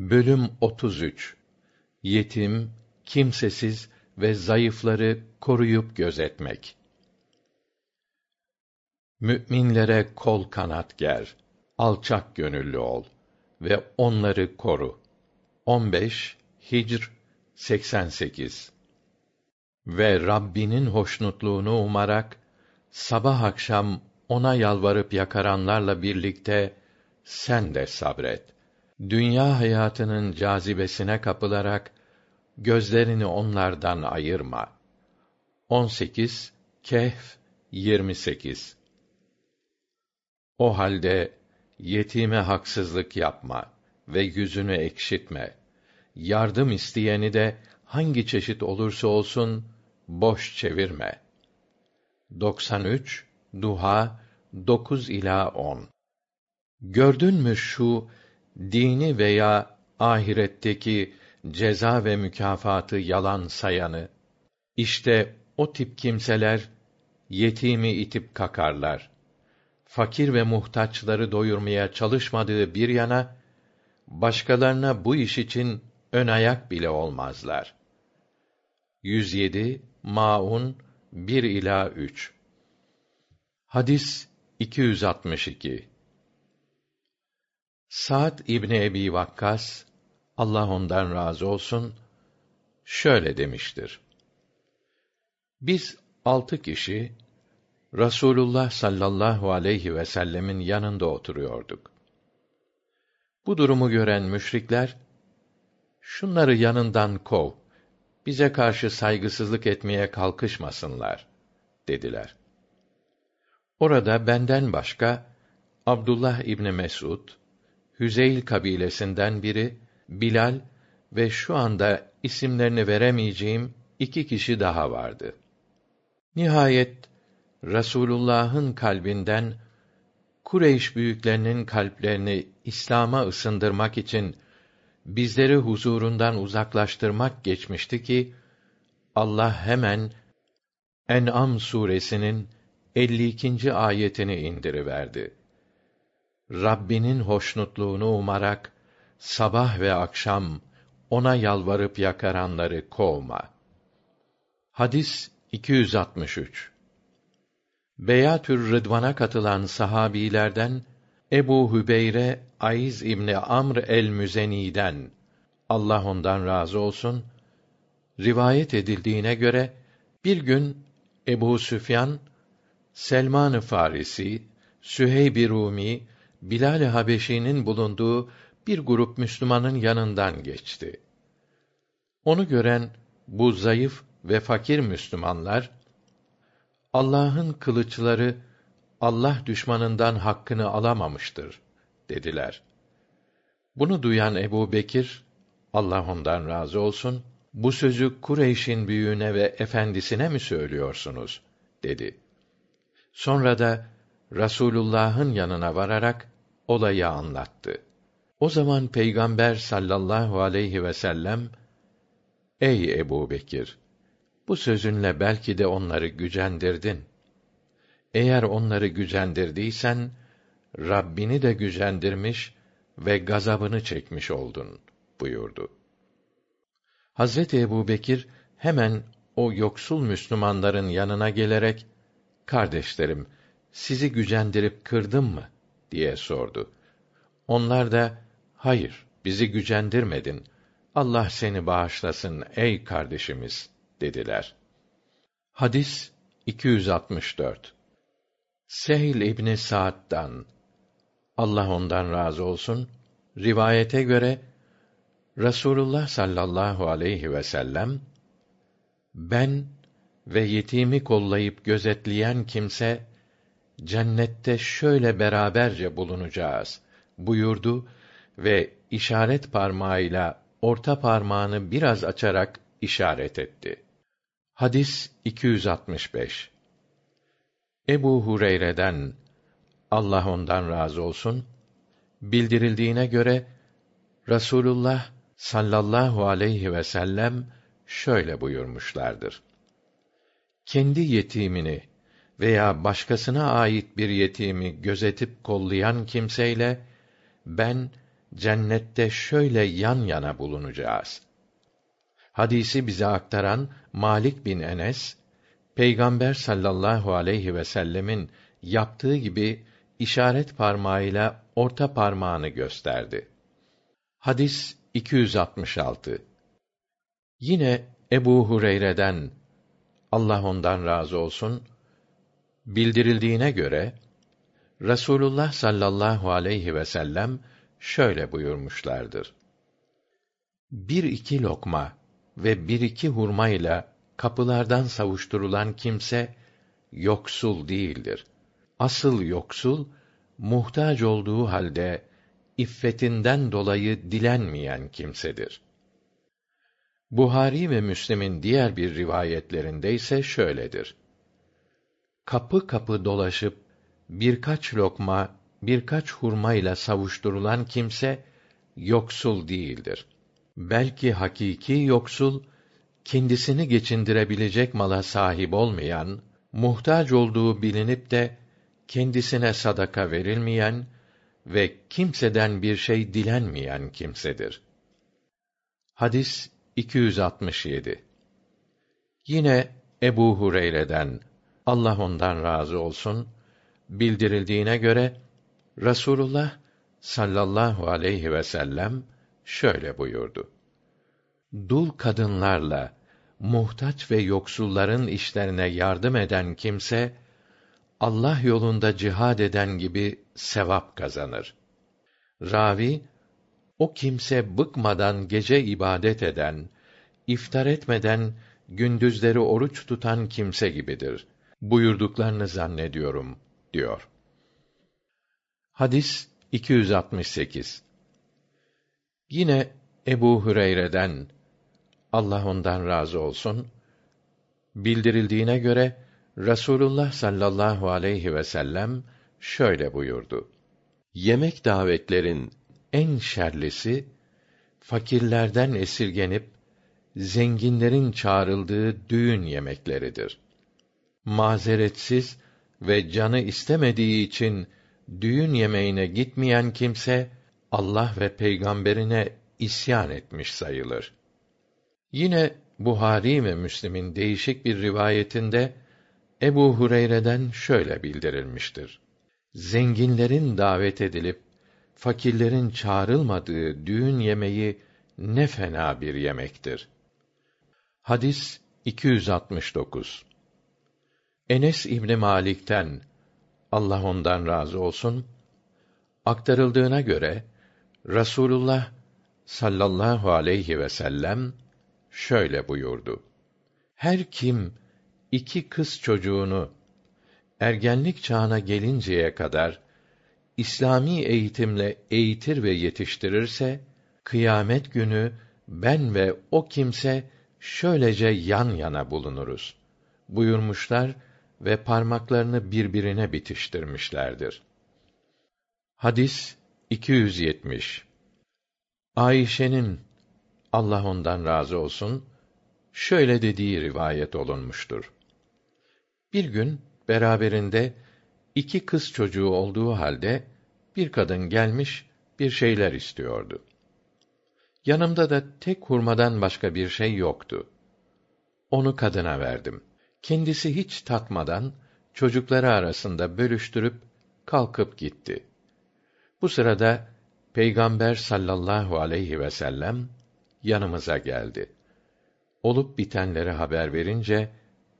Bölüm 33 Yetim, kimsesiz ve zayıfları koruyup gözetmek. Müminlere kol kanat ger, alçak gönüllü ol ve onları koru. 15 Hicr 88 Ve Rabbinin hoşnutluğunu umarak sabah akşam ona yalvarıp yakaranlarla birlikte sen de sabret dünya hayatının cazibesine kapılarak gözlerini onlardan ayırma. 18 Kehf 28 O halde yetime haksızlık yapma ve yüzünü ekşitme. Yardım isteyeni de hangi çeşit olursa olsun boş çevirme. 93 Duha 9 ila 10 Gördün mü şu dini veya ahiretteki ceza ve mükafatı yalan sayanı. İşte o tip kimseler yetimi itip kakarlar. Fakir ve muhtaçları doyurmaya çalışmadığı bir yana başkalarına bu iş için ön ayak bile olmazlar. 107 maun 1 ila 3 hadis 262 Sa'd İbni Ebi Vakkas Allah ondan razı olsun şöyle demiştir. Biz altı kişi Rasulullah sallallahu aleyhi ve sellemin yanında oturuyorduk. Bu durumu gören müşrikler şunları yanından kov. Bize karşı saygısızlık etmeye kalkışmasınlar dediler. Orada benden başka Abdullah İbni Mesud, Hüzeyl kabilesinden biri Bilal ve şu anda isimlerini veremeyeceğim iki kişi daha vardı. Nihayet Rasulullah'ın kalbinden Kureyş büyüklerinin kalplerini İslam'a ısındırmak için bizleri huzurundan uzaklaştırmak geçmişti ki Allah hemen En'am suresinin 52. ayetini indiriverdi. Rabbinin hoşnutluğunu umarak sabah ve akşam ona yalvarıp yakaranları kovma. Hadis 263 Beyatür Rıdvan'a katılan sahabilerden Ebu Hübeyre Ayz İbni Amr el-Müzeni'den Allah ondan razı olsun rivayet edildiğine göre bir gün Ebu Süfyan Selman-ı Farisi, Süheyb-i Rumi Bilal-i Habeşi'nin bulunduğu bir grup Müslümanın yanından geçti. Onu gören bu zayıf ve fakir Müslümanlar Allah'ın kılıçları Allah düşmanından hakkını alamamıştır dediler. Bunu duyan Ebu Bekir, Allah ondan razı olsun, bu sözü Kureyş'in büyüğüne ve efendisine mi söylüyorsunuz? dedi. Sonra da Rasulullah'ın yanına vararak olayı anlattı. O zaman Peygamber sallallahu aleyhi ve sellem Ey Ebu Bekir! Bu sözünle belki de onları gücendirdin. Eğer onları gücendirdiysen, Rabbini de gücendirmiş ve gazabını çekmiş oldun, buyurdu. Hazreti Ebu Bekir, hemen o yoksul Müslümanların yanına gelerek, Kardeşlerim, sizi gücendirip kırdım mı? Diye sordu. Onlar da hayır bizi gücendirmedin. Allah seni bağışlasın ey kardeşimiz dediler. Hadis 264. Sehil İbni Sa'd'dan Allah ondan razı olsun rivayete göre Rasulullah sallallahu aleyhi ve sellem ben ve yetimi kollayıp gözetleyen kimse cennette şöyle beraberce bulunacağız buyurdu ve işaret parmağıyla orta parmağını biraz açarak işaret etti. Hadis 265. Ebu Hureyre'den Allah ondan razı olsun bildirildiğine göre Rasulullah sallallahu aleyhi ve sellem şöyle buyurmuşlardır. Kendi yetimini veya başkasına ait bir yetimi gözetip kollayan kimseyle ben cennette şöyle yan yana bulunacağız. Hadisi bize aktaran Malik bin Enes Peygamber sallallahu aleyhi ve sellemin yaptığı gibi işaret parmağıyla orta parmağını gösterdi. Hadis 266. Yine Ebu Hureyre'den Allah ondan razı olsun bildirildiğine göre Rasulullah sallallahu aleyhi ve sellem şöyle buyurmuşlardır. Bir iki lokma ve bir iki hurma ile kapılardan savuşturulan kimse yoksul değildir. Asıl yoksul muhtaç olduğu halde iffetinden dolayı dilenmeyen kimsedir. Buhari ve Müslim'in diğer bir rivayetlerinde ise şöyledir. Kapı kapı dolaşıp birkaç lokma, birkaç hurma ile savuşturulan kimse yoksul değildir. Belki hakiki yoksul kendisini geçindirebilecek mala sahip olmayan, muhtaç olduğu bilinip de kendisine sadaka verilmeyen ve kimseden bir şey dilenmeyen kimsedir. Hadis 267. Yine Ebu Hureyre'den Allah ondan razı olsun bildirildiğine göre Rasulullah sallallahu aleyhi ve sellem şöyle buyurdu. Dul kadınlarla muhtaç ve yoksulların işlerine yardım eden kimse Allah yolunda cihad eden gibi sevap kazanır. Ravi o kimse bıkmadan gece ibadet eden, iftar etmeden gündüzleri oruç tutan kimse gibidir. Buyurduklarını zannediyorum diyor. Hadis 268. Yine Ebu Hüreyre'den Allah ondan razı olsun bildirildiğine göre Rasulullah sallallahu aleyhi ve sellem şöyle buyurdu. Yemek davetlerin en şerlisi fakirlerden esirgenip zenginlerin çağrıldığı düğün yemekleridir. Mazeretsiz ve canı istemediği için düğün yemeğine gitmeyen kimse Allah ve peygamberine isyan etmiş sayılır. Yine Buhari ve Müslim'in değişik bir rivayetinde Ebu Hureyre'den şöyle bildirilmiştir. Zenginlerin davet edilip fakirlerin çağrılmadığı düğün yemeği ne fena bir yemektir. Hadis 269. Enes İbni Malik'ten Allah ondan razı olsun aktarıldığına göre Rasulullah sallallahu aleyhi ve sellem şöyle buyurdu. Her kim iki kız çocuğunu ergenlik çağına gelinceye kadar İslami eğitimle eğitir ve yetiştirirse kıyamet günü ben ve o kimse şöylece yan yana bulunuruz buyurmuşlar ve parmaklarını birbirine bitiştirmişlerdir. Hadis 270 Ayşe'nin Allah ondan razı olsun şöyle dediği rivayet olunmuştur. Bir gün beraberinde iki kız çocuğu olduğu halde bir kadın gelmiş bir şeyler istiyordu. Yanımda da tek hurmadan başka bir şey yoktu. Onu kadına verdim. Kendisi hiç tatmadan çocukları arasında bölüştürüp kalkıp gitti. Bu sırada Peygamber sallallahu aleyhi ve sellem yanımıza geldi. Olup bitenleri haber verince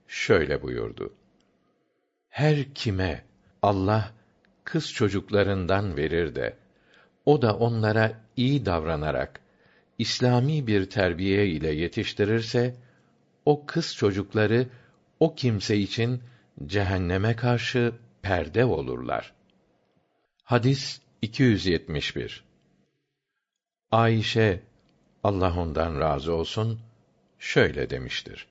şöyle buyurdu: Her kime Allah kız çocuklarından verir de o da onlara iyi davranarak İslami bir terbiye ile yetiştirirse o kız çocukları o kimse için cehenneme karşı perde olurlar. Hadis 271. Ayşe Allah ondan razı olsun şöyle demiştir.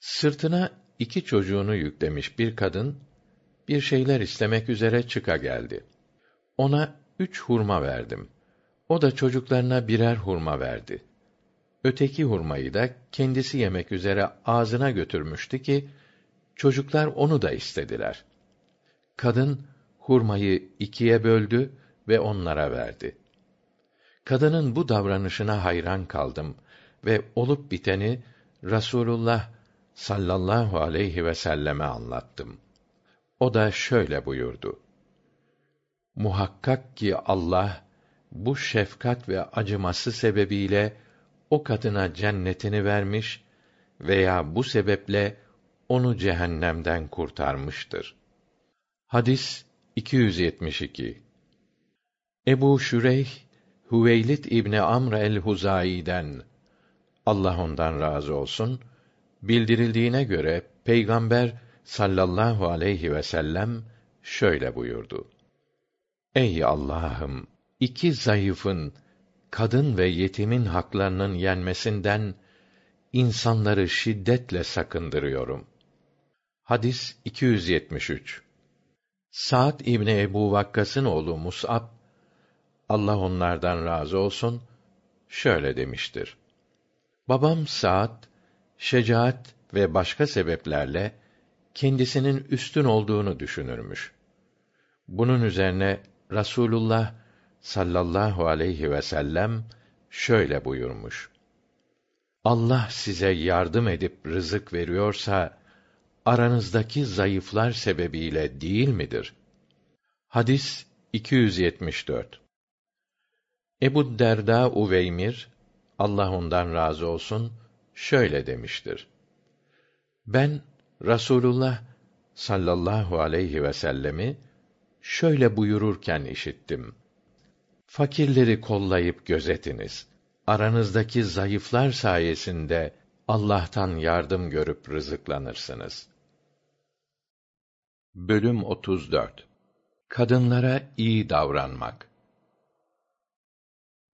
Sırtına iki çocuğunu yüklemiş bir kadın bir şeyler istemek üzere çıka geldi. Ona üç hurma verdim. O da çocuklarına birer hurma verdi. Öteki hurmayı da kendisi yemek üzere ağzına götürmüştü ki çocuklar onu da istediler. Kadın hurmayı ikiye böldü ve onlara verdi. Kadının bu davranışına hayran kaldım ve olup biteni Rasulullah sallallahu aleyhi ve selleme anlattım. O da şöyle buyurdu. Muhakkak ki Allah bu şefkat ve acıması sebebiyle o kadına cennetini vermiş veya bu sebeple onu cehennemden kurtarmıştır. Hadis 272 Ebu Şüreyh Hüveylid İbni Amr el-Huzai'den Allah ondan razı olsun bildirildiğine göre Peygamber sallallahu aleyhi ve sellem şöyle buyurdu. Ey Allah'ım iki zayıfın kadın ve yetimin haklarının yenmesinden insanları şiddetle sakındırıyorum. Hadis 273. Sa'd İbni Ebu Vakkas'ın oğlu Mus'ab Allah onlardan razı olsun şöyle demiştir. Babam Sa'd şecaat ve başka sebeplerle kendisinin üstün olduğunu düşünürmüş. Bunun üzerine Rasulullah sallallahu aleyhi ve sellem şöyle buyurmuş: Allah size yardım edip rızık veriyorsa aranızdaki zayıflar sebebiyle değil midir? Hadis 274. Ebu Derda Uveymir Allah ondan razı olsun şöyle demiştir. Ben Rasulullah sallallahu aleyhi ve sellemi şöyle buyururken işittim. Fakirleri kollayıp gözetiniz. Aranızdaki zayıflar sayesinde Allah'tan yardım görüp rızıklanırsınız. Bölüm 34 Kadınlara iyi davranmak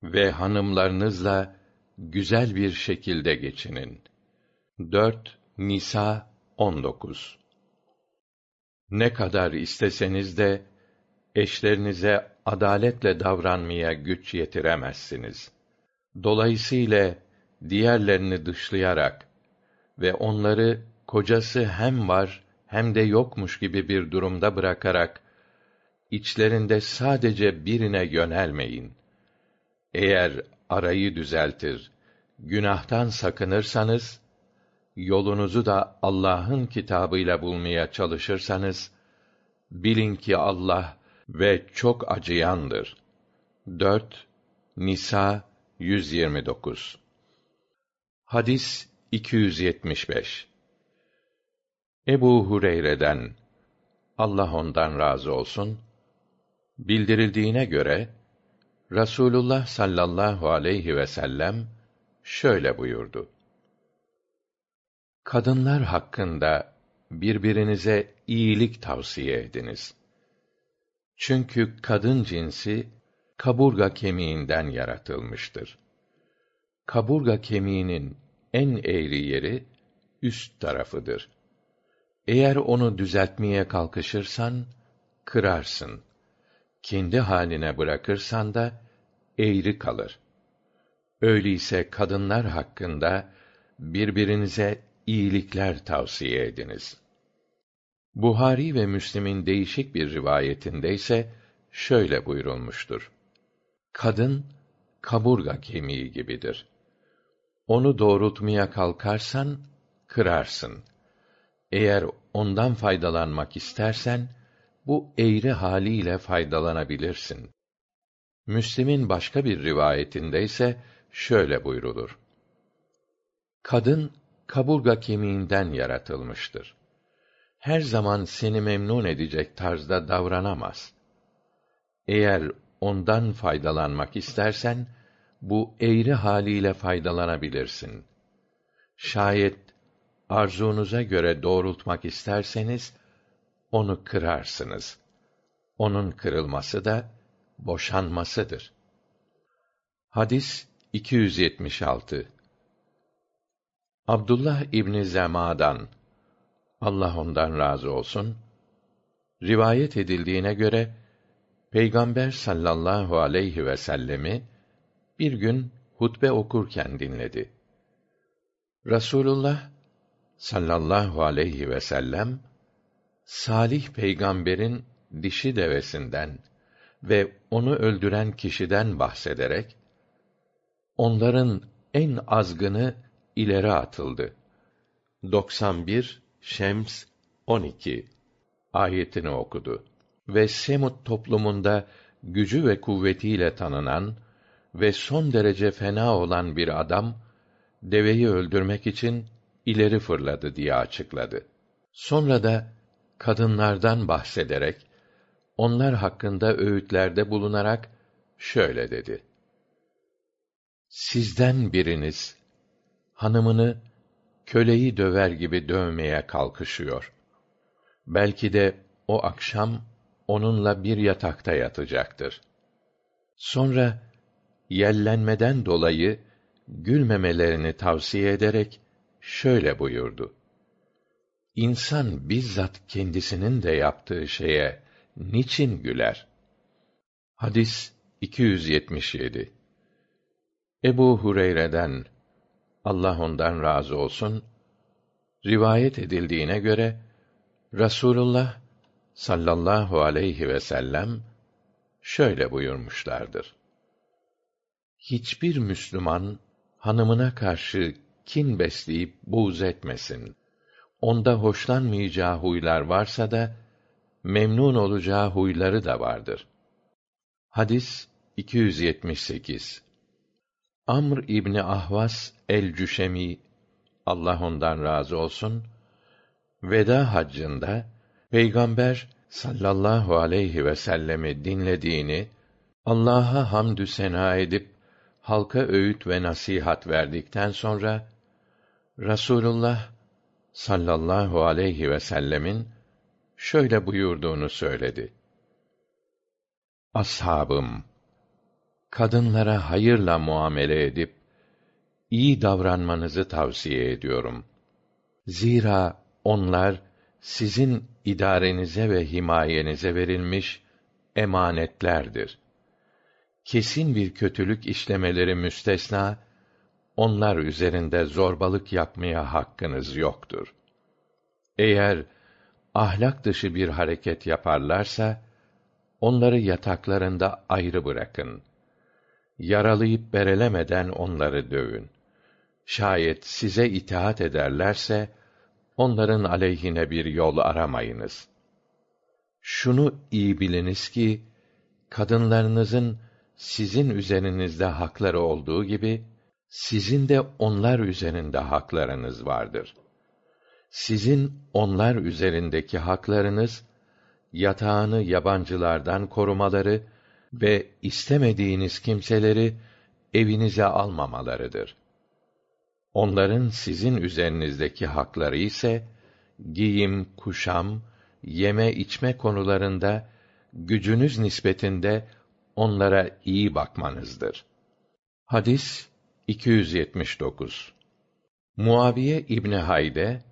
ve hanımlarınızla güzel bir şekilde geçinin. 4 Nisa 19 Ne kadar isteseniz de eşlerinize adaletle davranmaya güç yetiremezsiniz. Dolayısıyla diğerlerini dışlayarak ve onları kocası hem var hem de yokmuş gibi bir durumda bırakarak içlerinde sadece birine yönelmeyin. Eğer arayı düzeltir, günahtan sakınırsanız, yolunuzu da Allah'ın kitabıyla bulmaya çalışırsanız, bilin ki Allah ve çok acıyandır. 4 Nisa 129 Hadis 275 Ebu Hureyre'den Allah ondan razı olsun bildirildiğine göre Rasulullah sallallahu aleyhi ve sellem şöyle buyurdu. Kadınlar hakkında birbirinize iyilik tavsiye ediniz. Çünkü kadın cinsi kaburga kemiğinden yaratılmıştır. Kaburga kemiğinin en eğri yeri üst tarafıdır. Eğer onu düzeltmeye kalkışırsan kırarsın. Kendi haline bırakırsan da eğri kalır. Öyleyse kadınlar hakkında birbirinize iyilikler tavsiye ediniz. Buhari ve Müslim'in değişik bir rivayetinde ise şöyle buyurulmuştur. Kadın kaburga kemiği gibidir. Onu doğrultmaya kalkarsan kırarsın. Eğer ondan faydalanmak istersen bu eğri haliyle faydalanabilirsin. Müslim'in başka bir rivayetinde ise şöyle buyrulur. Kadın kaburga kemiğinden yaratılmıştır. Her zaman seni memnun edecek tarzda davranamaz. Eğer ondan faydalanmak istersen bu eğri haliyle faydalanabilirsin. Şayet arzunuza göre doğrultmak isterseniz onu kırarsınız. Onun kırılması da boşanmasıdır. Hadis 276 Abdullah İbni Zema'dan Allah ondan razı olsun rivayet edildiğine göre Peygamber sallallahu aleyhi ve sellemi bir gün hutbe okurken dinledi. Rasulullah sallallahu aleyhi ve sellem salih peygamberin dişi devesinden ve onu öldüren kişiden bahsederek onların en azgını ileri atıldı. 91 Şems 12 ayetini okudu. Ve Semut toplumunda gücü ve kuvvetiyle tanınan ve son derece fena olan bir adam deveyi öldürmek için ileri fırladı diye açıkladı. Sonra da kadınlardan bahsederek onlar hakkında öğütlerde bulunarak şöyle dedi: Sizden biriniz hanımını köleyi döver gibi dövmeye kalkışıyor. Belki de o akşam onunla bir yatakta yatacaktır. Sonra yellenmeden dolayı gülmemelerini tavsiye ederek şöyle buyurdu: İnsan bizzat kendisinin de yaptığı şeye niçin güler? Hadis 277 Ebu Hureyre'den Allah ondan razı olsun rivayet edildiğine göre Rasulullah sallallahu aleyhi ve sellem şöyle buyurmuşlardır. Hiçbir Müslüman hanımına karşı kin besleyip buğz etmesin. Onda hoşlanmayacağı huylar varsa da memnun olacağı huyları da vardır. Hadis 278 Amr İbni Ahvas el-Cüşemi Allah ondan razı olsun veda haccında Peygamber sallallahu aleyhi ve sellemi dinlediğini Allah'a hamdü sena edip halka öğüt ve nasihat verdikten sonra Rasulullah sallallahu aleyhi ve sellemin şöyle buyurduğunu söyledi. Ashabım kadınlara hayırla muamele edip iyi davranmanızı tavsiye ediyorum. Zira onlar sizin idarenize ve himayenize verilmiş emanetlerdir. Kesin bir kötülük işlemeleri müstesna, onlar üzerinde zorbalık yapmaya hakkınız yoktur. Eğer ahlak dışı bir hareket yaparlarsa, onları yataklarında ayrı bırakın. Yaralayıp berelemeden onları dövün. Şayet size itaat ederlerse, onların aleyhine bir yol aramayınız. Şunu iyi biliniz ki, kadınlarınızın sizin üzerinizde hakları olduğu gibi, sizin de onlar üzerinde haklarınız vardır. Sizin onlar üzerindeki haklarınız, yatağını yabancılardan korumaları ve istemediğiniz kimseleri evinize almamalarıdır. Onların sizin üzerinizdeki hakları ise giyim, kuşam, yeme içme konularında gücünüz nispetinde onlara iyi bakmanızdır. Hadis 279. Muaviye İbni Hayde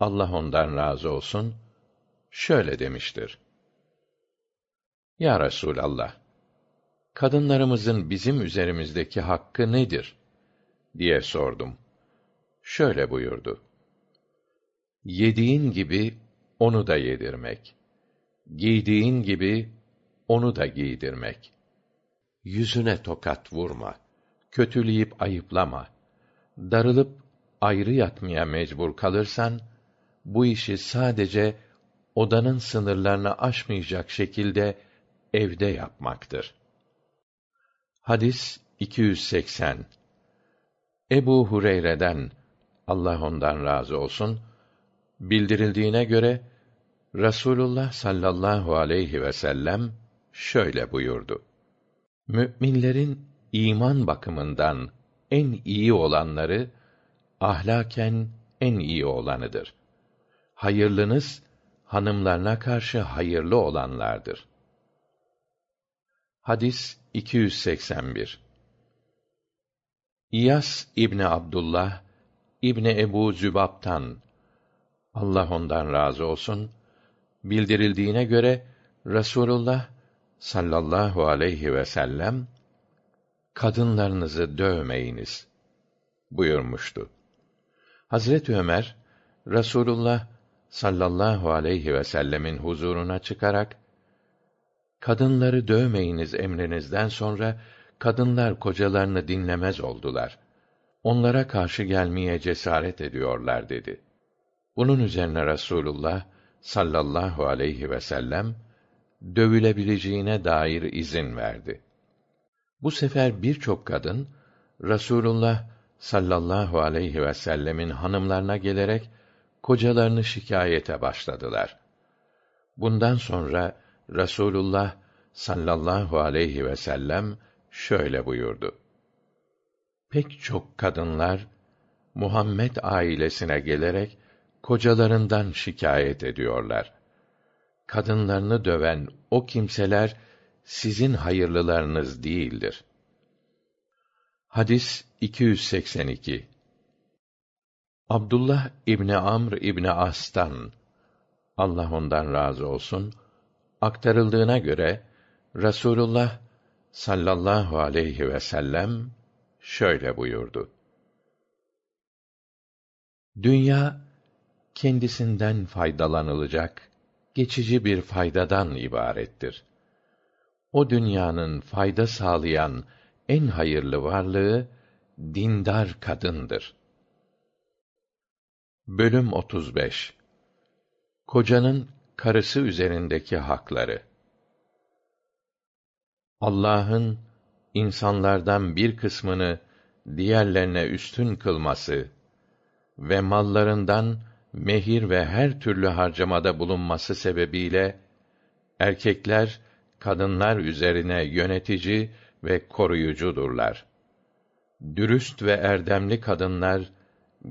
Allah ondan razı olsun şöyle demiştir. Ya Resulallah, kadınlarımızın bizim üzerimizdeki hakkı nedir? diye sordum şöyle buyurdu. Yediğin gibi onu da yedirmek. Giydiğin gibi onu da giydirmek. Yüzüne tokat vurma. Kötüleyip ayıplama. Darılıp ayrı yatmaya mecbur kalırsan, bu işi sadece odanın sınırlarını aşmayacak şekilde evde yapmaktır. Hadis 280 Ebu Hureyre'den Allah ondan razı olsun bildirildiğine göre Rasulullah sallallahu aleyhi ve sellem şöyle buyurdu. Müminlerin iman bakımından en iyi olanları ahlaken en iyi olanıdır. Hayırlınız hanımlarına karşı hayırlı olanlardır. Hadis 281 İyas İbni Abdullah İbni Ebu Zübab'tan Allah ondan razı olsun bildirildiğine göre Rasulullah sallallahu aleyhi ve sellem kadınlarınızı dövmeyiniz buyurmuştu. Hazret Ömer Rasulullah sallallahu aleyhi ve sellemin huzuruna çıkarak kadınları dövmeyiniz emrinizden sonra kadınlar kocalarını dinlemez oldular. Onlara karşı gelmeye cesaret ediyorlar dedi. Bunun üzerine Rasulullah sallallahu aleyhi ve sellem dövülebileceğine dair izin verdi. Bu sefer birçok kadın Rasulullah sallallahu aleyhi ve sellemin hanımlarına gelerek kocalarını şikayete başladılar. Bundan sonra Rasulullah sallallahu aleyhi ve sellem şöyle buyurdu. Pek çok kadınlar Muhammed ailesine gelerek kocalarından şikayet ediyorlar. Kadınlarını döven o kimseler sizin hayırlılarınız değildir. Hadis 282 Abdullah İbni Amr İbni As'tan Allah ondan razı olsun aktarıldığına göre Rasulullah sallallahu aleyhi ve sellem şöyle buyurdu. Dünya kendisinden faydalanılacak geçici bir faydadan ibarettir. O dünyanın fayda sağlayan en hayırlı varlığı dindar kadındır. Bölüm 35 Kocanın karısı üzerindeki hakları Allah'ın insanlardan bir kısmını diğerlerine üstün kılması ve mallarından mehir ve her türlü harcamada bulunması sebebiyle erkekler kadınlar üzerine yönetici ve koruyucudurlar. Dürüst ve erdemli kadınlar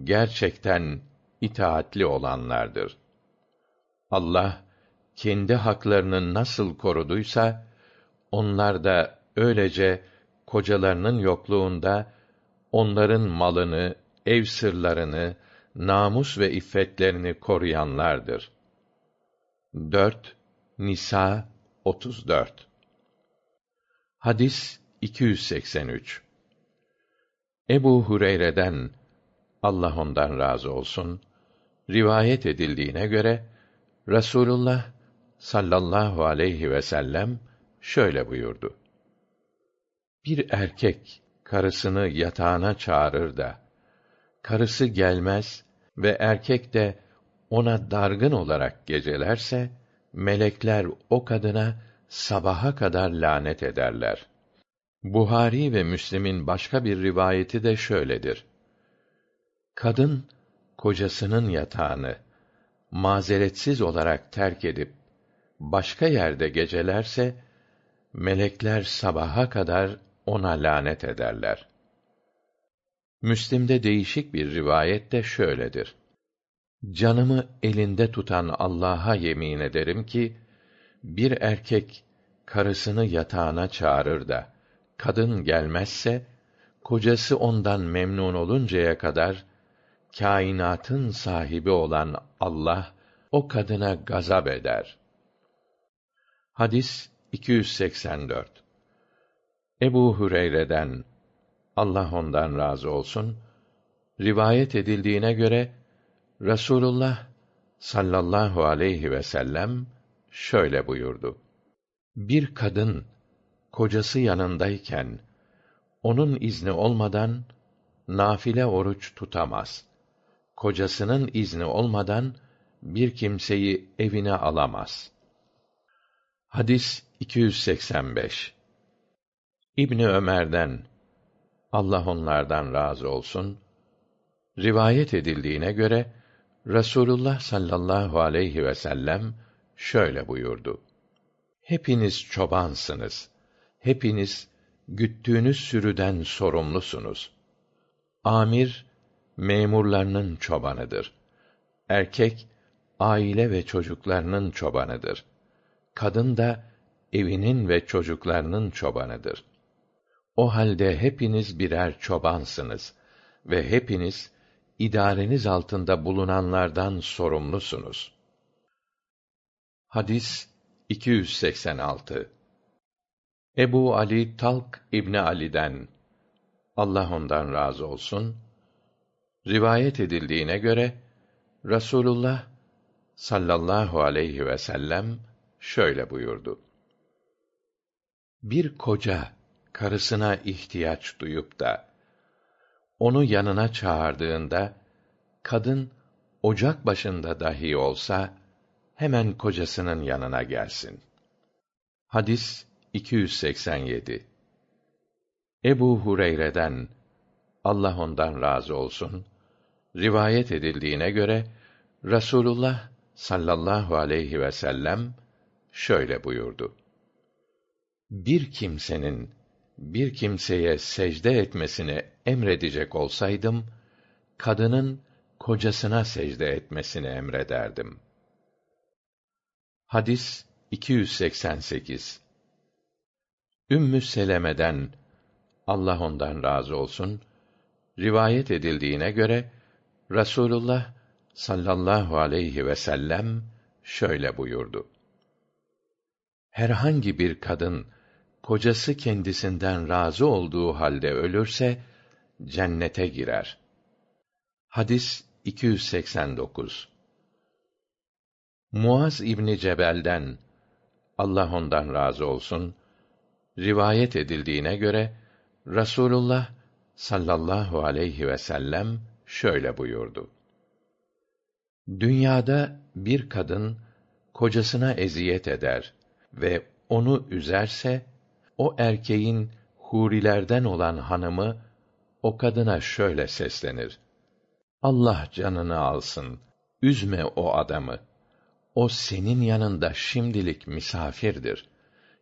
gerçekten itaatli olanlardır. Allah kendi haklarını nasıl koruduysa onlar da öylece kocalarının yokluğunda onların malını, ev sırlarını, namus ve iffetlerini koruyanlardır. 4 Nisa 34 Hadis 283 Ebu Hureyre'den Allah ondan razı olsun rivayet edildiğine göre Rasulullah sallallahu aleyhi ve sellem şöyle buyurdu. Bir erkek karısını yatağına çağırır da karısı gelmez ve erkek de ona dargın olarak gecelerse melekler o kadına sabaha kadar lanet ederler. Buhari ve Müslim'in başka bir rivayeti de şöyledir. Kadın kocasının yatağını mazeretsiz olarak terk edip başka yerde gecelerse melekler sabaha kadar ona lanet ederler. Müslim'de değişik bir rivayet de şöyledir. Canımı elinde tutan Allah'a yemin ederim ki bir erkek karısını yatağına çağırır da kadın gelmezse kocası ondan memnun oluncaya kadar kainatın sahibi olan Allah o kadına gazap eder. Hadis 284 Ebu Hüreyre'den Allah ondan razı olsun rivayet edildiğine göre Rasulullah sallallahu aleyhi ve sellem şöyle buyurdu. Bir kadın kocası yanındayken onun izni olmadan nafile oruç tutamaz. Kocasının izni olmadan bir kimseyi evine alamaz. Hadis 285 İbni Ömer'den Allah onlardan razı olsun rivayet edildiğine göre Rasulullah sallallahu aleyhi ve sellem şöyle buyurdu. Hepiniz çobansınız. Hepiniz güttüğünüz sürüden sorumlusunuz. Amir memurlarının çobanıdır. Erkek aile ve çocuklarının çobanıdır. Kadın da evinin ve çocuklarının çobanıdır. O halde hepiniz birer çobansınız ve hepiniz idareniz altında bulunanlardan sorumlusunuz. Hadis 286 Ebu Ali Talk İbni Ali'den Allah ondan razı olsun rivayet edildiğine göre Rasulullah sallallahu aleyhi ve sellem şöyle buyurdu. Bir koca karısına ihtiyaç duyup da onu yanına çağırdığında kadın ocak başında dahi olsa hemen kocasının yanına gelsin. Hadis 287. Ebu Hureyre'den Allah ondan razı olsun rivayet edildiğine göre Rasulullah sallallahu aleyhi ve sellem şöyle buyurdu. Bir kimsenin bir kimseye secde etmesini emredecek olsaydım kadının kocasına secde etmesini emrederdim. Hadis 288 Ümmü Seleme'den Allah ondan razı olsun rivayet edildiğine göre Rasulullah sallallahu aleyhi ve sellem şöyle buyurdu. Herhangi bir kadın kocası kendisinden razı olduğu halde ölürse cennete girer. Hadis 289. Muaz İbni Cebel'den Allah ondan razı olsun rivayet edildiğine göre Rasulullah sallallahu aleyhi ve sellem şöyle buyurdu. Dünyada bir kadın kocasına eziyet eder ve onu üzerse o erkeğin hurilerden olan hanımı o kadına şöyle seslenir. Allah canını alsın. Üzme o adamı. O senin yanında şimdilik misafirdir.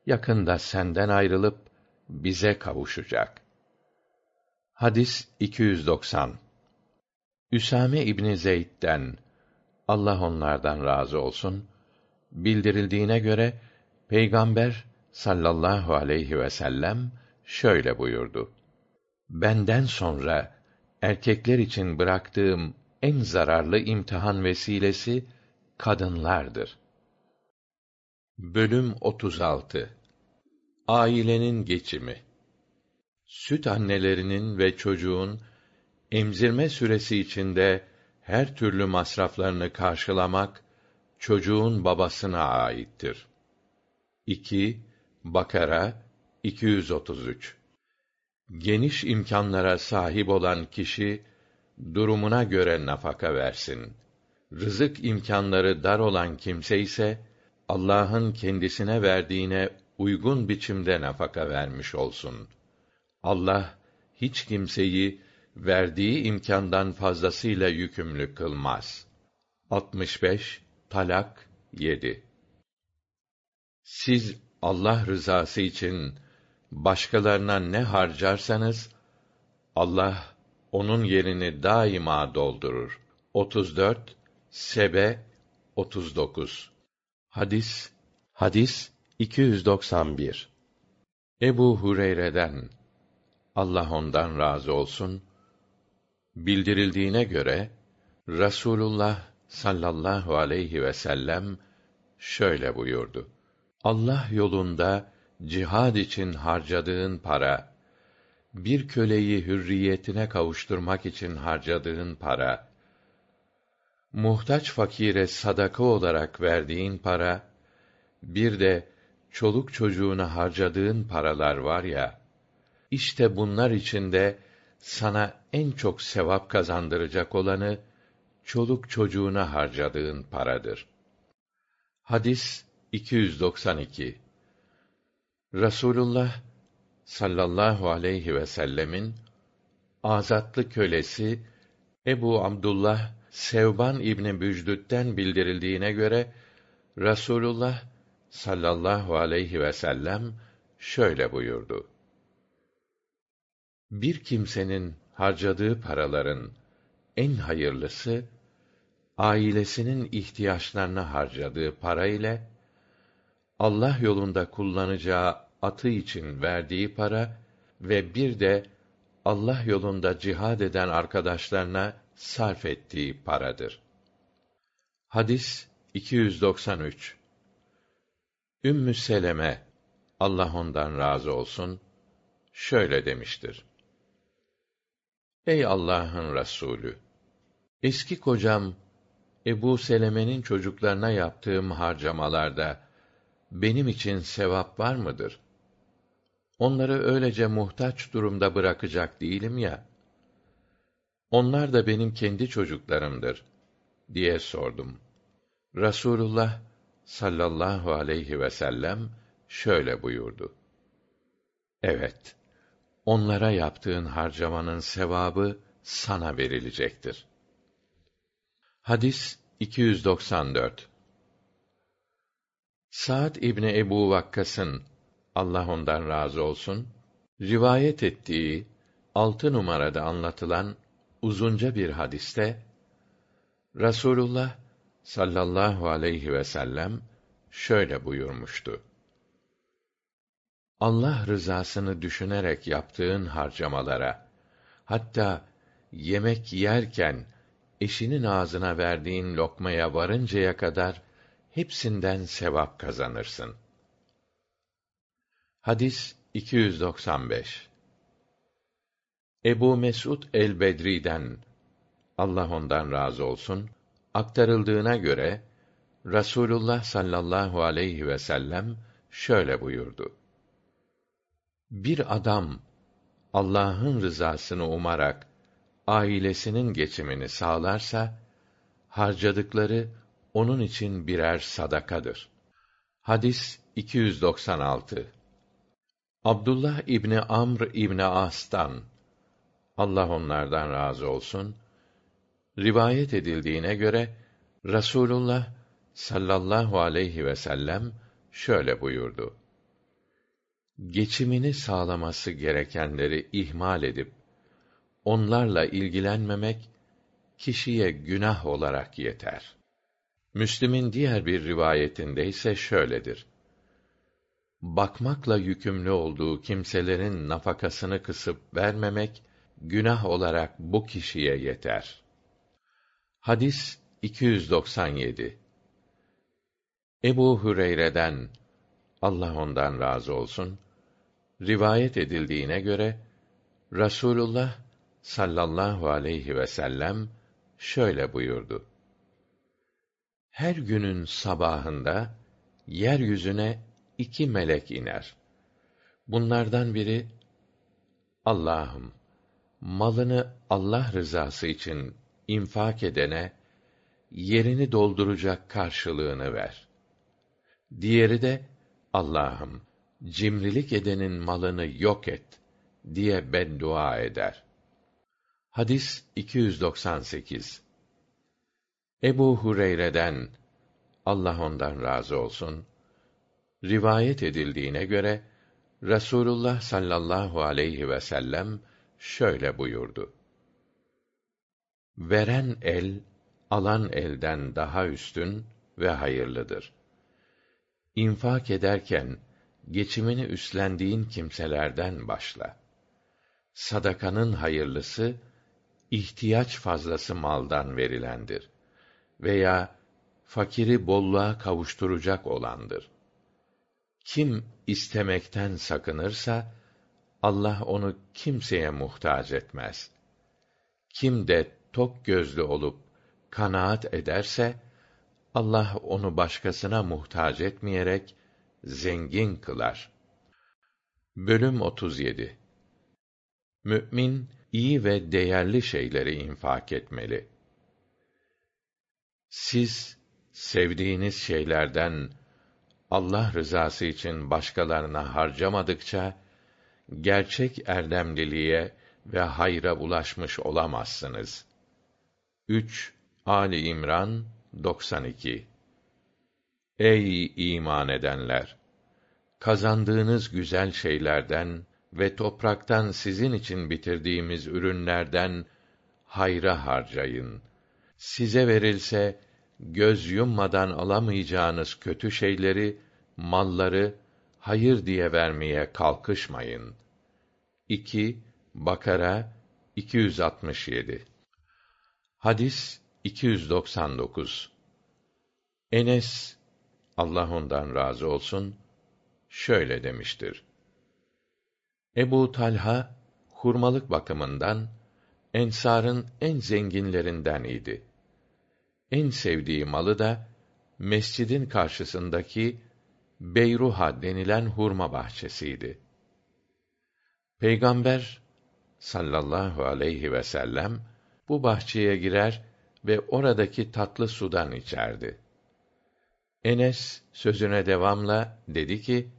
Yakında senden ayrılıp bize kavuşacak. Hadis 290 Üsame İbni Zeyd'den Allah onlardan razı olsun bildirildiğine göre Peygamber sallallahu aleyhi ve sellem şöyle buyurdu. Benden sonra erkekler için bıraktığım en zararlı imtihan vesilesi kadınlardır. Bölüm 36 Ailenin geçimi Süt annelerinin ve çocuğun emzirme süresi içinde her türlü masraflarını karşılamak çocuğun babasına aittir. 2 Bakara 233 Geniş imkanlara sahip olan kişi durumuna göre nafaka versin. Rızık imkanları dar olan kimse ise Allah'ın kendisine verdiğine uygun biçimde nafaka vermiş olsun. Allah hiç kimseyi verdiği imkandan fazlasıyla yükümlü kılmaz. 65 Talak 7 Siz Allah rızası için başkalarına ne harcarsanız Allah onun yerini daima doldurur. 34 Sebe 39 Hadis Hadis 291 Ebu Hureyre'den Allah ondan razı olsun bildirildiğine göre Rasulullah sallallahu aleyhi ve sellem şöyle buyurdu. Allah yolunda cihad için harcadığın para, bir köleyi hürriyetine kavuşturmak için harcadığın para, muhtaç fakire sadaka olarak verdiğin para, bir de çoluk çocuğuna harcadığın paralar var ya, işte bunlar içinde sana en çok sevap kazandıracak olanı, çoluk çocuğuna harcadığın paradır. Hadis 292 Rasulullah sallallahu aleyhi ve sellemin azatlı kölesi Ebu Abdullah Sevban İbni Bücdüt'ten bildirildiğine göre Rasulullah sallallahu aleyhi ve sellem şöyle buyurdu. Bir kimsenin harcadığı paraların en hayırlısı ailesinin ihtiyaçlarını harcadığı para ile Allah yolunda kullanacağı atı için verdiği para ve bir de Allah yolunda cihad eden arkadaşlarına sarf ettiği paradır. Hadis 293 Ümmü Seleme Allah ondan razı olsun şöyle demiştir. Ey Allah'ın Resulü eski kocam Ebu Seleme'nin çocuklarına yaptığım harcamalarda benim için sevap var mıdır? onları öylece muhtaç durumda bırakacak değilim ya. Onlar da benim kendi çocuklarımdır diye sordum. Rasulullah sallallahu aleyhi ve sellem şöyle buyurdu. Evet, onlara yaptığın harcamanın sevabı sana verilecektir. Hadis 294 Sa'd İbni Ebu Vakkas'ın Allah ondan razı olsun rivayet ettiği altı numarada anlatılan uzunca bir hadiste Rasulullah sallallahu aleyhi ve sellem şöyle buyurmuştu. Allah rızasını düşünerek yaptığın harcamalara, hatta yemek yerken eşinin ağzına verdiğin lokmaya varıncaya kadar hepsinden sevap kazanırsın. Hadis 295 Ebu Mesud el-Bedri'den Allah ondan razı olsun aktarıldığına göre Rasulullah sallallahu aleyhi ve sellem şöyle buyurdu. Bir adam Allah'ın rızasını umarak ailesinin geçimini sağlarsa harcadıkları onun için birer sadakadır. Hadis 296. Abdullah İbni Amr İbni As'tan Allah onlardan razı olsun rivayet edildiğine göre Rasulullah sallallahu aleyhi ve sellem şöyle buyurdu. Geçimini sağlaması gerekenleri ihmal edip onlarla ilgilenmemek kişiye günah olarak yeter. Müslim'in diğer bir rivayetinde ise şöyledir. Bakmakla yükümlü olduğu kimselerin nafakasını kısıp vermemek günah olarak bu kişiye yeter. Hadis 297 Ebu Hüreyre'den Allah ondan razı olsun rivayet edildiğine göre Rasulullah sallallahu aleyhi ve sellem şöyle buyurdu. Her günün sabahında yeryüzüne iki melek iner. Bunlardan biri Allah'ım malını Allah rızası için infak edene yerini dolduracak karşılığını ver. Diğeri de Allah'ım cimrilik edenin malını yok et diye beddua eder. Hadis 298 Ebu Hureyre'den Allah ondan razı olsun rivayet edildiğine göre Rasulullah sallallahu aleyhi ve sellem şöyle buyurdu. Veren el alan elden daha üstün ve hayırlıdır. İnfak ederken geçimini üstlendiğin kimselerden başla. Sadakanın hayırlısı ihtiyaç fazlası maldan verilendir veya fakiri bolluğa kavuşturacak olandır. Kim istemekten sakınırsa Allah onu kimseye muhtaç etmez. Kim de tok gözlü olup kanaat ederse Allah onu başkasına muhtaç etmeyerek zengin kılar. Bölüm 37 Mü'min iyi ve değerli şeyleri infak etmeli. Siz sevdiğiniz şeylerden Allah rızası için başkalarına harcamadıkça gerçek erdemliliğe ve hayra ulaşmış olamazsınız. 3 Ali İmran 92 Ey iman edenler! Kazandığınız güzel şeylerden ve topraktan sizin için bitirdiğimiz ürünlerden hayra harcayın. Size verilse göz yummadan alamayacağınız kötü şeyleri, malları hayır diye vermeye kalkışmayın. 2 Bakara 267 Hadis 299 Enes Allah ondan razı olsun şöyle demiştir. Ebu Talha hurmalık bakımından ensarın en zenginlerinden idi. En sevdiği malı da mescidin karşısındaki Beyruha denilen hurma bahçesiydi. Peygamber sallallahu aleyhi ve sellem bu bahçeye girer ve oradaki tatlı sudan içerdi. Enes sözüne devamla dedi ki: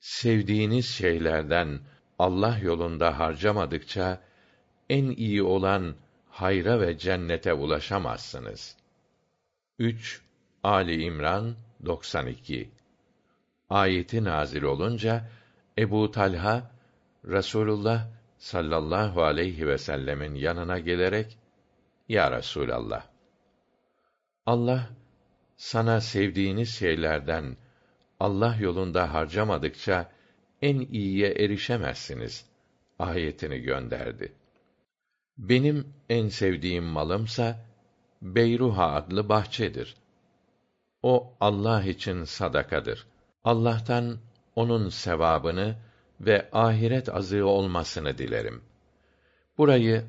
Sevdiğiniz şeylerden Allah yolunda harcamadıkça en iyi olan hayra ve cennete ulaşamazsınız. 3 Ali İmran 92 Ayeti nazil olunca Ebu Talha Rasulullah sallallahu aleyhi ve sellemin yanına gelerek Ya Resulallah Allah sana sevdiğiniz şeylerden Allah yolunda harcamadıkça en iyiye erişemezsiniz ayetini gönderdi. Benim en sevdiğim malımsa Beyruha adlı bahçedir. O Allah için sadakadır. Allah'tan onun sevabını ve ahiret azığı olmasını dilerim. Burayı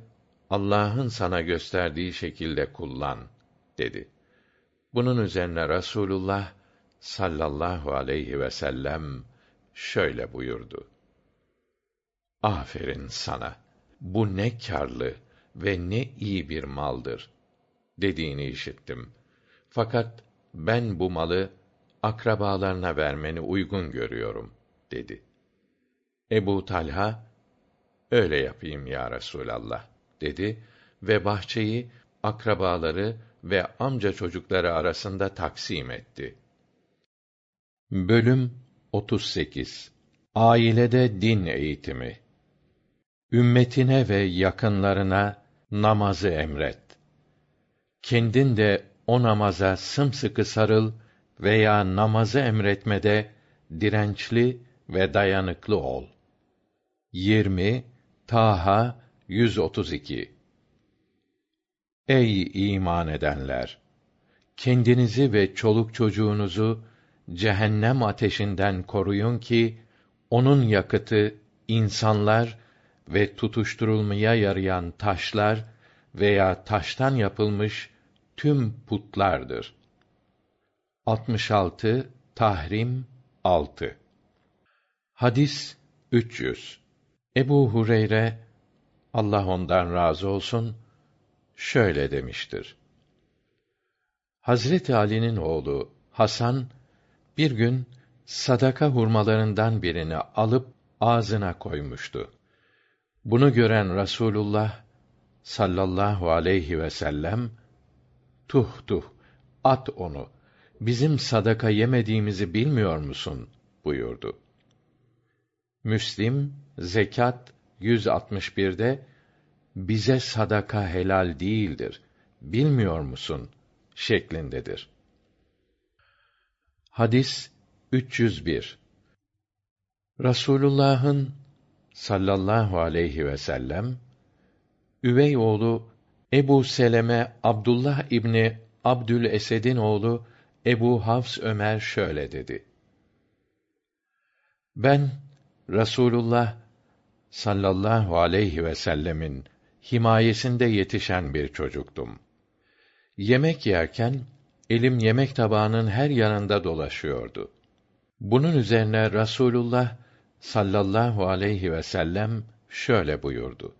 Allah'ın sana gösterdiği şekilde kullan dedi. Bunun üzerine Rasulullah sallallahu aleyhi ve sellem şöyle buyurdu. Aferin sana. Bu ne kârlı ve ne iyi bir maldır dediğini işittim. Fakat ben bu malı akrabalarına vermeni uygun görüyorum dedi. Ebu Talha öyle yapayım ya Resulallah dedi ve bahçeyi akrabaları ve amca çocukları arasında taksim etti. Bölüm 38 Ailede din eğitimi Ümmetine ve yakınlarına namazı emret. Kendin de o namaza sımsıkı sarıl veya namazı emretmede dirençli ve dayanıklı ol. 20 Taha 132 Ey iman edenler! Kendinizi ve çoluk çocuğunuzu cehennem ateşinden koruyun ki onun yakıtı insanlar ve tutuşturulmaya yarayan taşlar veya taştan yapılmış tüm putlardır. 66 Tahrim 6 Hadis 300 Ebu Hureyre Allah ondan razı olsun şöyle demiştir. Hazreti Ali'nin oğlu Hasan bir gün sadaka hurmalarından birini alıp ağzına koymuştu. Bunu gören Rasulullah sallallahu aleyhi ve sellem tuh tuh at onu bizim sadaka yemediğimizi bilmiyor musun buyurdu. Müslim zekat 161'de bize sadaka helal değildir. Bilmiyor musun? şeklindedir. Hadis 301 Rasulullah'ın sallallahu aleyhi ve sellem üvey oğlu Ebu Seleme Abdullah İbni Abdül Esed'in oğlu Ebu Hafs Ömer şöyle dedi. Ben Rasulullah sallallahu aleyhi ve sellemin himayesinde yetişen bir çocuktum. Yemek yerken elim yemek tabağının her yanında dolaşıyordu. Bunun üzerine Rasulullah sallallahu aleyhi ve sellem şöyle buyurdu.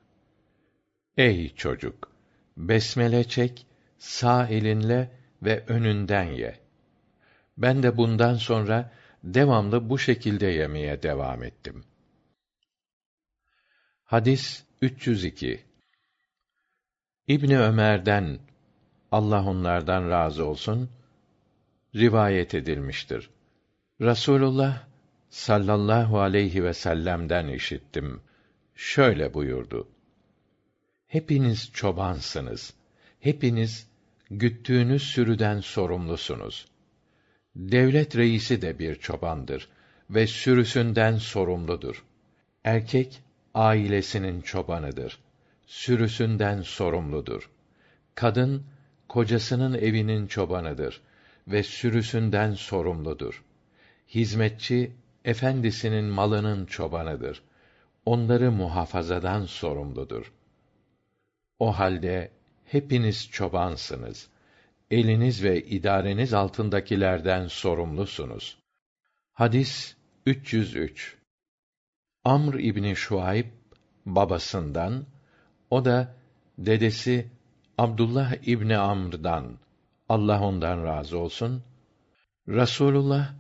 Ey çocuk! Besmele çek, sağ elinle ve önünden ye. Ben de bundan sonra devamlı bu şekilde yemeye devam ettim. Hadis 302 İbni Ömer'den Allah onlardan razı olsun rivayet edilmiştir. Rasulullah sallallahu aleyhi ve sellem'den işittim. Şöyle buyurdu: Hepiniz çobansınız. Hepiniz güttüğünüz sürüden sorumlusunuz. Devlet reisi de bir çobandır ve sürüsünden sorumludur. Erkek ailesinin çobanıdır. Sürüsünden sorumludur. Kadın kocasının evinin çobanıdır ve sürüsünden sorumludur. Hizmetçi efendisinin malının çobanıdır. Onları muhafazadan sorumludur. O halde hepiniz çobansınız. Eliniz ve idareniz altındakilerden sorumlusunuz. Hadis 303 Amr İbni Şuayb babasından, o da dedesi Abdullah İbni Amr'dan Allah ondan razı olsun. Rasulullah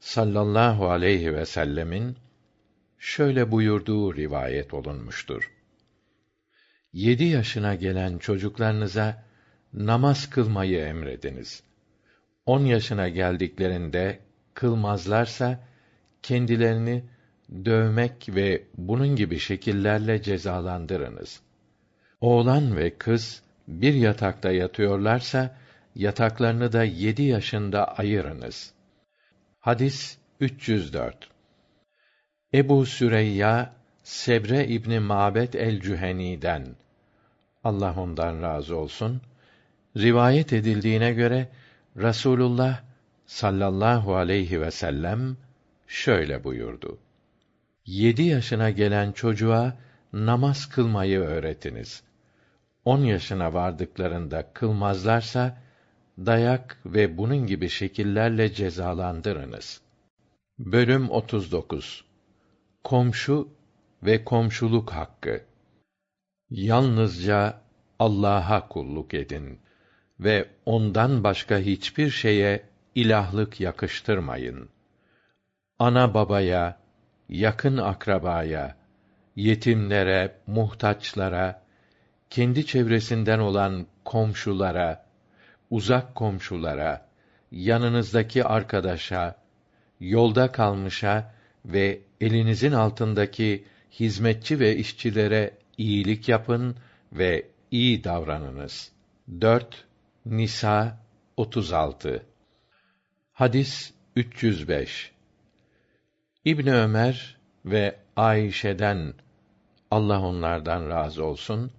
sallallahu aleyhi ve sellemin şöyle buyurduğu rivayet olunmuştur. Yedi yaşına gelen çocuklarınıza namaz kılmayı emrediniz. On yaşına geldiklerinde kılmazlarsa kendilerini dövmek ve bunun gibi şekillerle cezalandırınız. Oğlan ve kız bir yatakta yatıyorlarsa yataklarını da yedi yaşında ayırınız. Hadis 304 Ebu Süreyya Sebre İbni Mabet el-Cüheni'den Allah ondan razı olsun rivayet edildiğine göre Rasulullah sallallahu aleyhi ve sellem şöyle buyurdu. Yedi yaşına gelen çocuğa namaz kılmayı öğretiniz. On yaşına vardıklarında kılmazlarsa dayak ve bunun gibi şekillerle cezalandırınız. Bölüm 39 Komşu ve komşuluk hakkı. Yalnızca Allah'a kulluk edin ve ondan başka hiçbir şeye ilahlık yakıştırmayın. Ana babaya, yakın akrabaya, yetimlere, muhtaçlara, kendi çevresinden olan komşulara, uzak komşulara, yanınızdaki arkadaşa, yolda kalmışa ve elinizin altındaki hizmetçi ve işçilere iyilik yapın ve iyi davranınız. 4 Nisa 36 Hadis 305 İbn Ömer ve Ayşe'den Allah onlardan razı olsun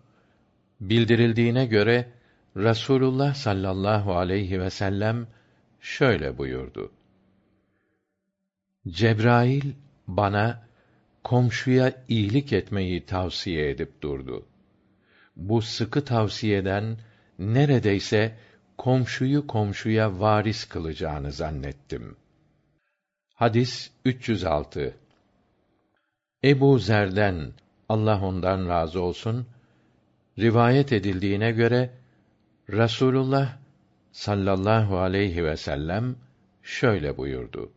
bildirildiğine göre Rasulullah sallallahu aleyhi ve sellem şöyle buyurdu. Cebrail bana komşuya iyilik etmeyi tavsiye edip durdu. Bu sıkı tavsiyeden neredeyse komşuyu komşuya varis kılacağını zannettim. Hadis 306 Ebu Zer'den Allah ondan razı olsun rivayet edildiğine göre Rasulullah sallallahu aleyhi ve sellem şöyle buyurdu.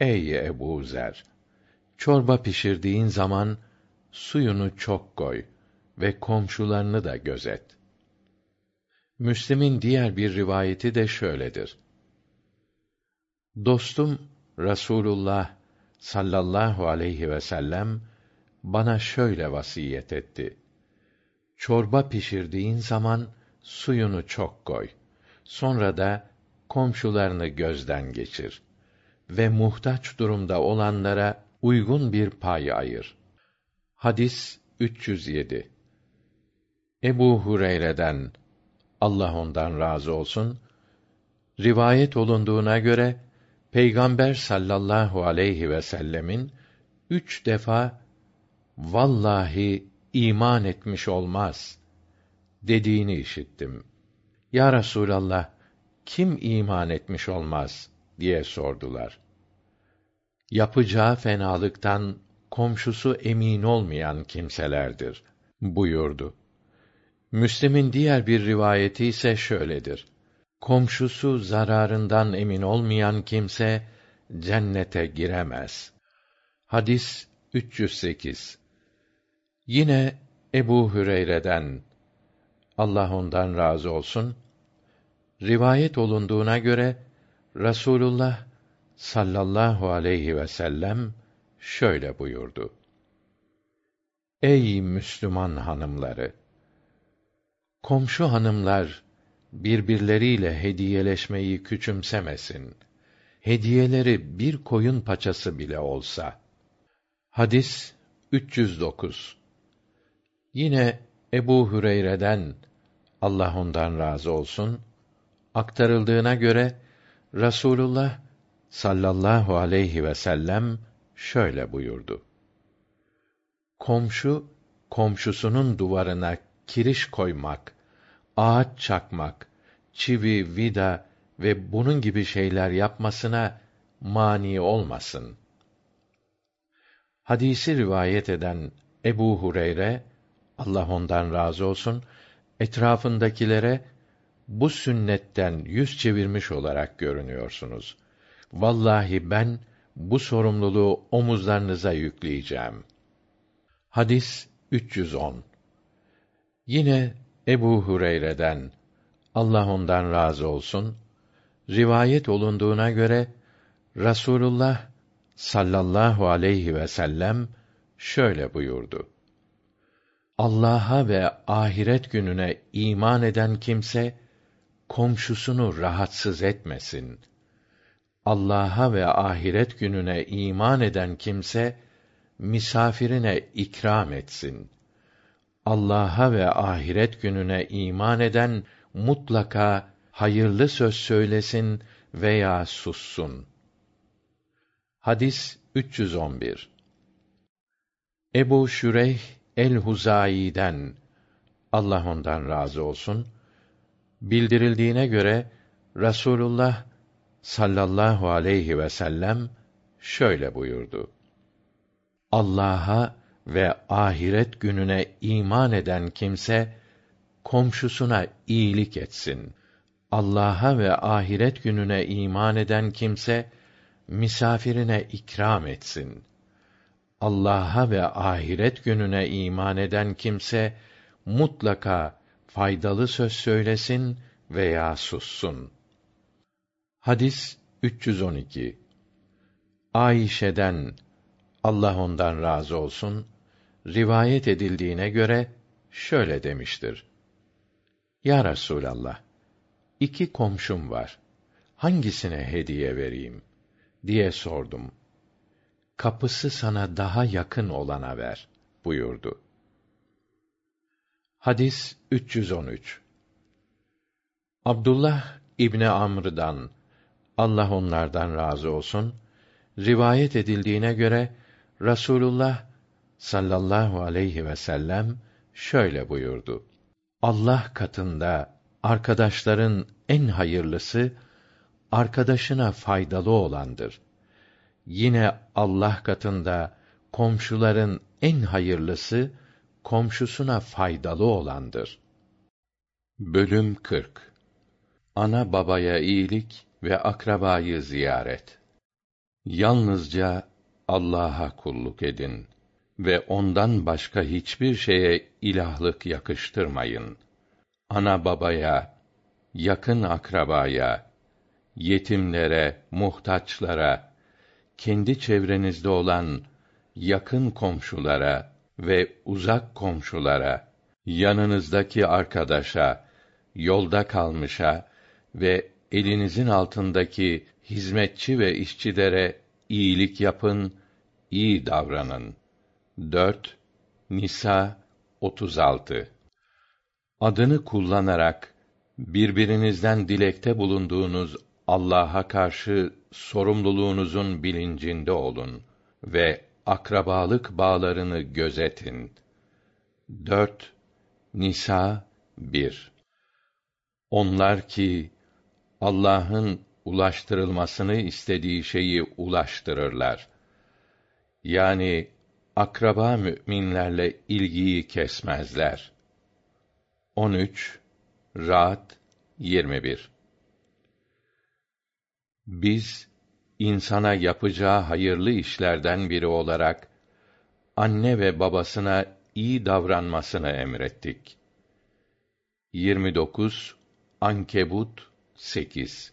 Ey Ebu Zer! Çorba pişirdiğin zaman suyunu çok koy ve komşularını da gözet. Müslim'in diğer bir rivayeti de şöyledir. Dostum Rasulullah sallallahu aleyhi ve sellem bana şöyle vasiyet etti. Çorba pişirdiğin zaman suyunu çok koy. Sonra da komşularını gözden geçir ve muhtaç durumda olanlara uygun bir pay ayır. Hadis 307. Ebu Hureyre'den Allah ondan razı olsun rivayet olunduğuna göre Peygamber sallallahu aleyhi ve sellemin üç defa vallahi iman etmiş olmaz dediğini işittim. Ya Resulallah, kim iman etmiş olmaz diye sordular. Yapacağı fenalıktan komşusu emin olmayan kimselerdir buyurdu. Müslim'in diğer bir rivayeti ise şöyledir. Komşusu zararından emin olmayan kimse cennete giremez. Hadis 308. Yine Ebu Hüreyre'den Allah ondan razı olsun rivayet olunduğuna göre Rasulullah sallallahu aleyhi ve sellem şöyle buyurdu. Ey Müslüman hanımları! Komşu hanımlar birbirleriyle hediyeleşmeyi küçümsemesin. Hediyeleri bir koyun paçası bile olsa. Hadis 309. Yine Ebu Hüreyre'den Allah ondan razı olsun aktarıldığına göre Rasulullah sallallahu aleyhi ve sellem şöyle buyurdu. Komşu komşusunun duvarına kiriş koymak, ağaç çakmak, çivi, vida ve bunun gibi şeyler yapmasına mani olmasın. Hadisi rivayet eden Ebu Hureyre Allah ondan razı olsun etrafındakilere bu sünnetten yüz çevirmiş olarak görünüyorsunuz. Vallahi ben bu sorumluluğu omuzlarınıza yükleyeceğim. Hadis 310. Yine Ebu Hureyre'den Allah ondan razı olsun rivayet olunduğuna göre Rasulullah sallallahu aleyhi ve sellem şöyle buyurdu. Allah'a ve ahiret gününe iman eden kimse komşusunu rahatsız etmesin. Allah'a ve ahiret gününe iman eden kimse misafirine ikram etsin. Allah'a ve ahiret gününe iman eden mutlaka hayırlı söz söylesin veya sussun. Hadis 311. Ebu Şüreyh el-Huzayi'den Allah ondan razı olsun bildirildiğine göre Rasulullah sallallahu aleyhi ve sellem şöyle buyurdu. Allah'a ve ahiret gününe iman eden kimse komşusuna iyilik etsin. Allah'a ve ahiret gününe iman eden kimse misafirine ikram etsin. Allah'a ve ahiret gününe iman eden kimse mutlaka faydalı söz söylesin veya sussun. Hadis 312. Ayşe'den Allah ondan razı olsun rivayet edildiğine göre şöyle demiştir. Ya Resulallah, iki komşum var. Hangisine hediye vereyim? diye sordum. Kapısı sana daha yakın olana ver buyurdu. Hadis 313. Abdullah İbni Amr'dan Allah onlardan razı olsun rivayet edildiğine göre Rasulullah sallallahu aleyhi ve sellem şöyle buyurdu. Allah katında arkadaşların en hayırlısı arkadaşına faydalı olandır. Yine Allah katında komşuların en hayırlısı komşusuna faydalı olandır. Bölüm 40 Ana babaya iyilik ve akrabayı ziyaret. Yalnızca Allah'a kulluk edin ve ondan başka hiçbir şeye ilahlık yakıştırmayın. Ana babaya, yakın akrabaya, yetimlere, muhtaçlara, kendi çevrenizde olan yakın komşulara ve uzak komşulara, yanınızdaki arkadaşa, yolda kalmışa ve elinizin altındaki hizmetçi ve işçilere iyilik yapın, iyi davranın. 4 Nisa 36 Adını kullanarak birbirinizden dilekte bulunduğunuz Allah'a karşı sorumluluğunuzun bilincinde olun ve akrabalık bağlarını gözetin. 4 Nisa 1 Onlar ki Allah'ın ulaştırılmasını istediği şeyi ulaştırırlar. Yani akraba müminlerle ilgiyi kesmezler. 13 Rahat 21 Biz insana yapacağı hayırlı işlerden biri olarak anne ve babasına iyi davranmasını emrettik. 29 Ankebut 8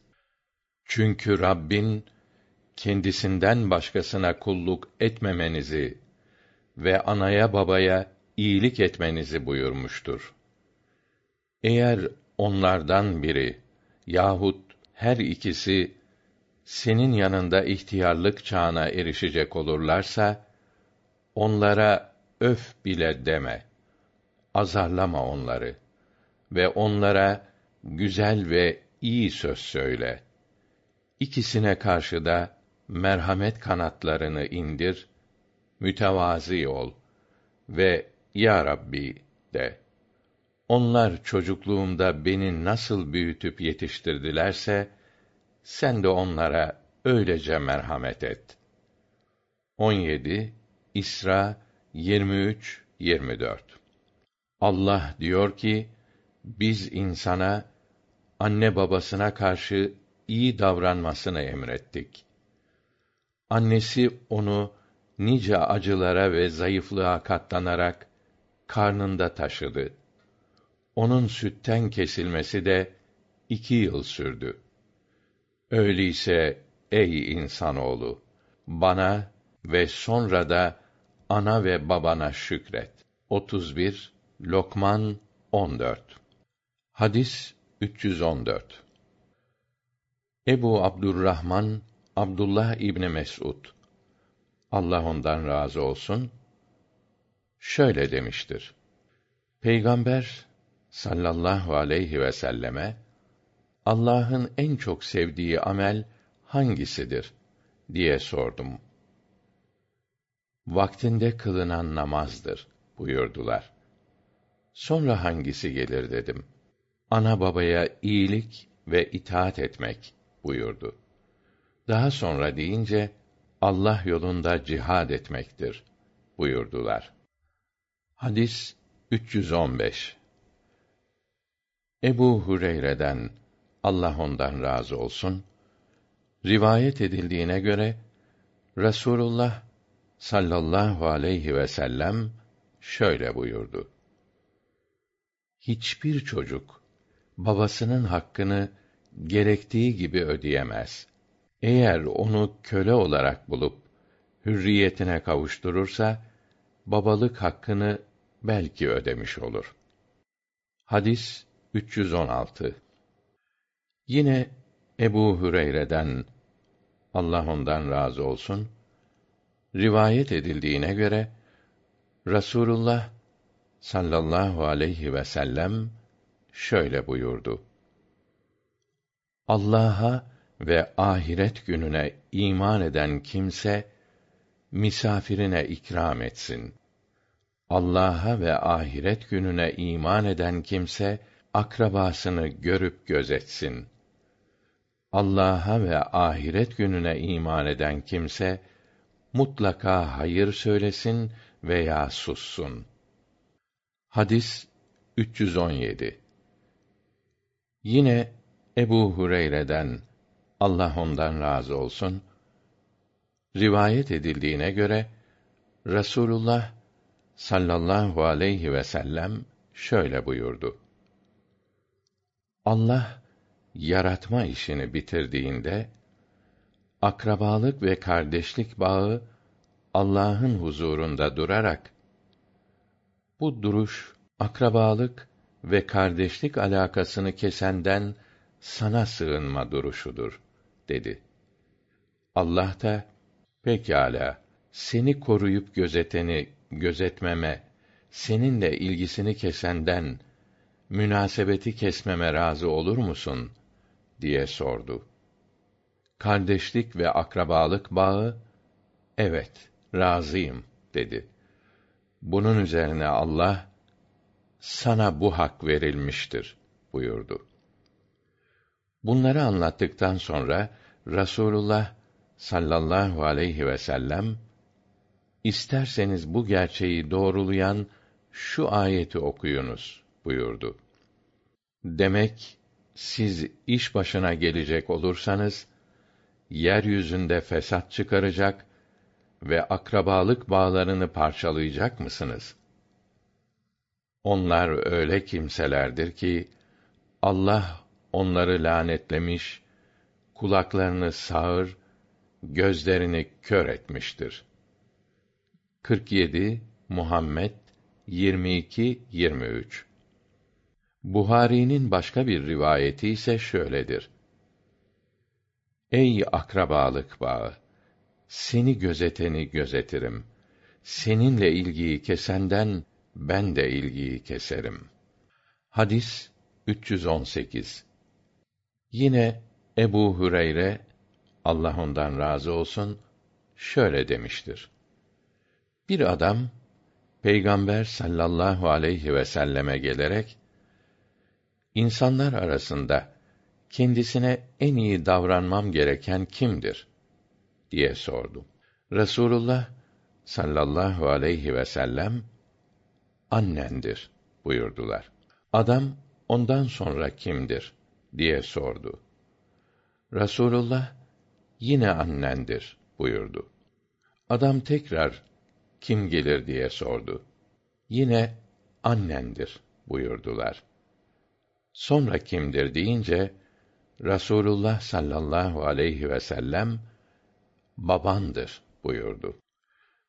Çünkü Rabbin kendisinden başkasına kulluk etmemenizi ve anaya babaya iyilik etmenizi buyurmuştur. Eğer onlardan biri yahut her ikisi senin yanında ihtiyarlık çağına erişecek olurlarsa onlara öf bile deme. Azarlama onları ve onlara güzel ve iyi söz söyle. İkisine karşı da merhamet kanatlarını indir, mütevazi ol ve ya Rabbi de. Onlar çocukluğumda beni nasıl büyütüp yetiştirdilerse sen de onlara öylece merhamet et. 17 İsra 23 24 Allah diyor ki biz insana anne babasına karşı iyi davranmasını emrettik. Annesi onu nice acılara ve zayıflığa katlanarak karnında taşıdı. Onun sütten kesilmesi de iki yıl sürdü. Öyleyse ey insanoğlu, bana ve sonra da ana ve babana şükret. 31 Lokman 14 Hadis 314 Ebu Abdurrahman Abdullah İbni Mes'ud Allah ondan razı olsun şöyle demiştir. Peygamber sallallahu aleyhi ve selleme Allah'ın en çok sevdiği amel hangisidir diye sordum. Vaktinde kılınan namazdır buyurdular. Sonra hangisi gelir dedim. Ana babaya iyilik ve itaat etmek buyurdu. Daha sonra deyince Allah yolunda cihad etmektir buyurdular. Hadis 315 Ebu Hureyre'den Allah ondan razı olsun rivayet edildiğine göre Rasulullah sallallahu aleyhi ve sellem şöyle buyurdu. Hiçbir çocuk babasının hakkını gerektiği gibi ödeyemez. Eğer onu köle olarak bulup hürriyetine kavuşturursa babalık hakkını belki ödemiş olur. Hadis 316 Yine Ebu Hüreyre'den Allah ondan razı olsun rivayet edildiğine göre Rasulullah sallallahu aleyhi ve sellem şöyle buyurdu. Allah'a ve ahiret gününe iman eden kimse misafirine ikram etsin. Allah'a ve ahiret gününe iman eden kimse akrabasını görüp gözetsin. Allah'a ve ahiret gününe iman eden kimse mutlaka hayır söylesin veya sussun. Hadis 317 Yine Ebu Hureyre'den Allah ondan razı olsun rivayet edildiğine göre Rasulullah sallallahu aleyhi ve sellem şöyle buyurdu. Allah yaratma işini bitirdiğinde akrabalık ve kardeşlik bağı Allah'ın huzurunda durarak bu duruş akrabalık ve kardeşlik alakasını kesenden sana sığınma duruşudur dedi. Allah da pekâlâ seni koruyup gözeteni gözetmeme, seninle ilgisini kesenden münasebeti kesmeme razı olur musun diye sordu. Kardeşlik ve akrabalık bağı evet razıyım dedi. Bunun üzerine Allah sana bu hak verilmiştir buyurdu. Bunları anlattıktan sonra Rasulullah sallallahu aleyhi ve sellem isterseniz bu gerçeği doğrulayan şu ayeti okuyunuz buyurdu. Demek siz iş başına gelecek olursanız yeryüzünde fesat çıkaracak ve akrabalık bağlarını parçalayacak mısınız? Onlar öyle kimselerdir ki Allah onları lanetlemiş, kulaklarını sağır, gözlerini kör etmiştir. 47 Muhammed 22 23 Buhari'nin başka bir rivayeti ise şöyledir. Ey akrabalık bağı! Seni gözeteni gözetirim. Seninle ilgiyi kesenden ben de ilgiyi keserim. Hadis 318 Yine Ebu Hüreyre Allah ondan razı olsun şöyle demiştir. Bir adam Peygamber sallallahu aleyhi ve selleme gelerek insanlar arasında kendisine en iyi davranmam gereken kimdir diye sordu. Resulullah sallallahu aleyhi ve sellem annendir buyurdular. Adam ondan sonra kimdir diye sordu. Rasulullah yine annendir buyurdu. Adam tekrar kim gelir diye sordu. Yine annendir buyurdular. Sonra kimdir deyince Rasulullah sallallahu aleyhi ve sellem babandır buyurdu.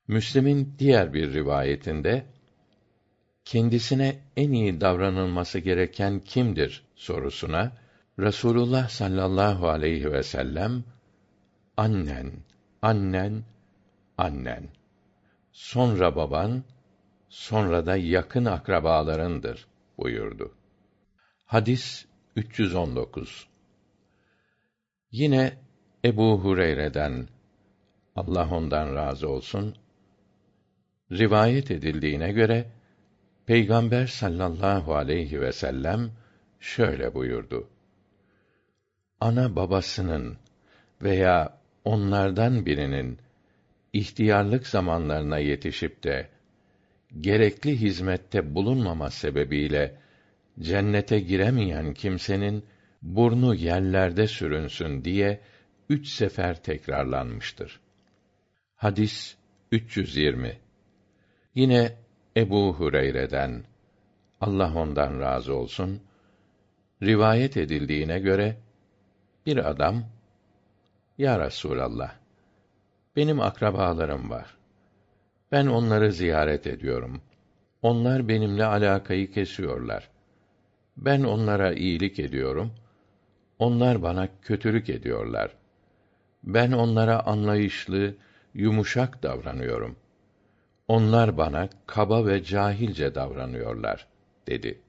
Müslim'in diğer bir rivayetinde kendisine en iyi davranılması gereken kimdir sorusuna Rasulullah sallallahu aleyhi ve sellem annen, annen, annen. Sonra baban, sonra da yakın akrabalarındır buyurdu. Hadis 319. Yine Ebu Hureyre'den Allah ondan razı olsun rivayet edildiğine göre Peygamber sallallahu aleyhi ve sellem şöyle buyurdu. Ana babasının veya onlardan birinin ihtiyarlık zamanlarına yetişip de gerekli hizmette bulunmama sebebiyle cennete giremeyen kimsenin burnu yerlerde sürünsün diye üç sefer tekrarlanmıştır. Hadis 320 Yine Ebu Hureyre'den Allah ondan razı olsun rivayet edildiğine göre bir adam Ya Resulallah benim akrabalarım var. Ben onları ziyaret ediyorum. Onlar benimle alakayı kesiyorlar. Ben onlara iyilik ediyorum. Onlar bana kötülük ediyorlar. Ben onlara anlayışlı, yumuşak davranıyorum. Onlar bana kaba ve cahilce davranıyorlar dedi.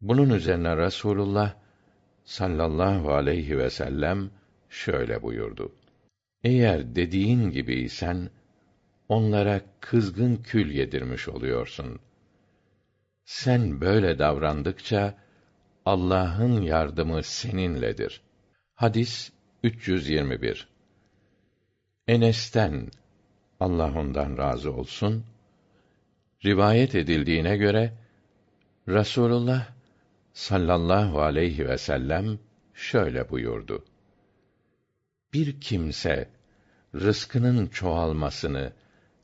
Bunun üzerine Rasulullah sallallahu aleyhi ve sellem şöyle buyurdu. Eğer dediğin gibiysen onlara kızgın kül yedirmiş oluyorsun. Sen böyle davrandıkça Allah'ın yardımı seninledir. Hadis 321. Enes'ten Allah ondan razı olsun rivayet edildiğine göre Rasulullah sallallahu aleyhi ve sellem şöyle buyurdu. Bir kimse rızkının çoğalmasını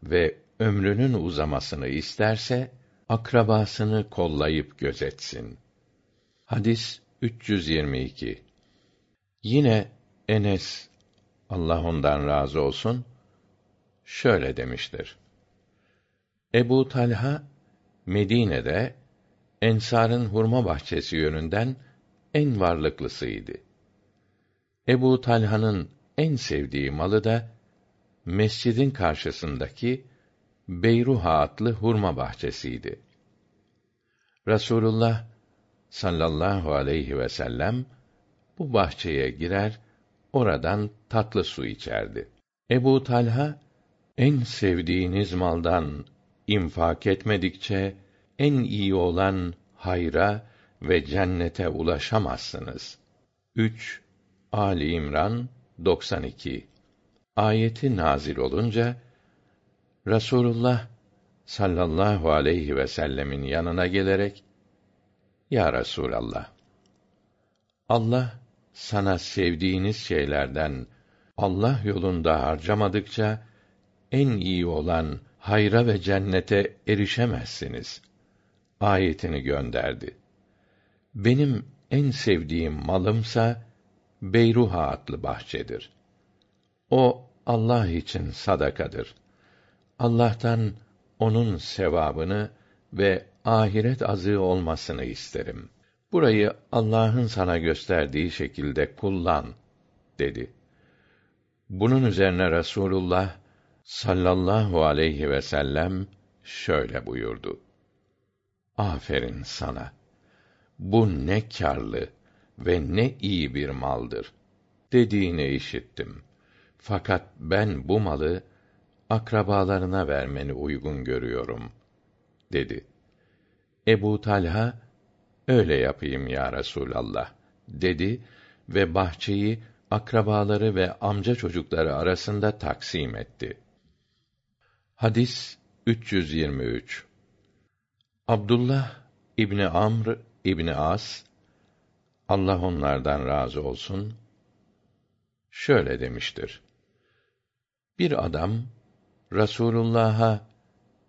ve ömrünün uzamasını isterse akrabasını kollayıp gözetsin. Hadis 322. Yine Enes Allah ondan razı olsun şöyle demiştir. Ebu Talha Medine'de Ensar'ın hurma bahçesi yönünden en varlıklısıydı. Ebu Talha'nın en sevdiği malı da mescidin karşısındaki Beyruha adlı hurma bahçesiydi. Rasulullah sallallahu aleyhi ve sellem bu bahçeye girer, oradan tatlı su içerdi. Ebu Talha en sevdiğiniz maldan infak etmedikçe en iyi olan hayra ve cennete ulaşamazsınız. 3 Ali İmran 92 Ayeti nazil olunca Rasulullah sallallahu aleyhi ve sellemin yanına gelerek Ya Resulallah Allah sana sevdiğiniz şeylerden Allah yolunda harcamadıkça en iyi olan hayra ve cennete erişemezsiniz. Ayetini gönderdi. Benim en sevdiğim malımsa Beyruha adlı bahçedir. O Allah için sadakadır. Allah'tan onun sevabını ve ahiret azığı olmasını isterim. Burayı Allah'ın sana gösterdiği şekilde kullan dedi. Bunun üzerine Resulullah sallallahu aleyhi ve sellem şöyle buyurdu. Aferin sana. Bu ne kârlı ve ne iyi bir maldır. Dediğini işittim. Fakat ben bu malı akrabalarına vermeni uygun görüyorum dedi. Ebu Talha öyle yapayım ya Resulallah dedi ve bahçeyi akrabaları ve amca çocukları arasında taksim etti. Hadis 323 Abdullah İbni Amr İbni As Allah onlardan razı olsun şöyle demiştir. Bir adam Rasulullah'a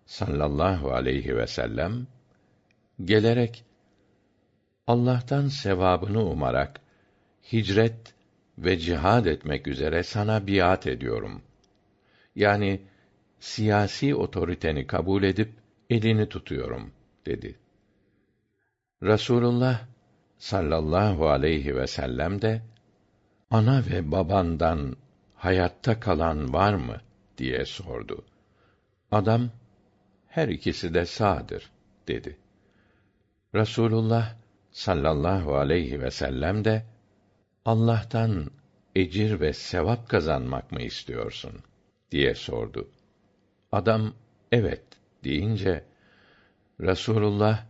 sallallahu aleyhi ve sellem gelerek Allah'tan sevabını umarak hicret ve cihad etmek üzere sana biat ediyorum. Yani siyasi otoriteni kabul edip elini tutuyorum dedi. Rasulullah sallallahu aleyhi ve sellem de ana ve babandan hayatta kalan var mı diye sordu. Adam her ikisi de sağdır dedi. Rasulullah sallallahu aleyhi ve sellem de Allah'tan ecir ve sevap kazanmak mı istiyorsun diye sordu. Adam evet deyince Rasulullah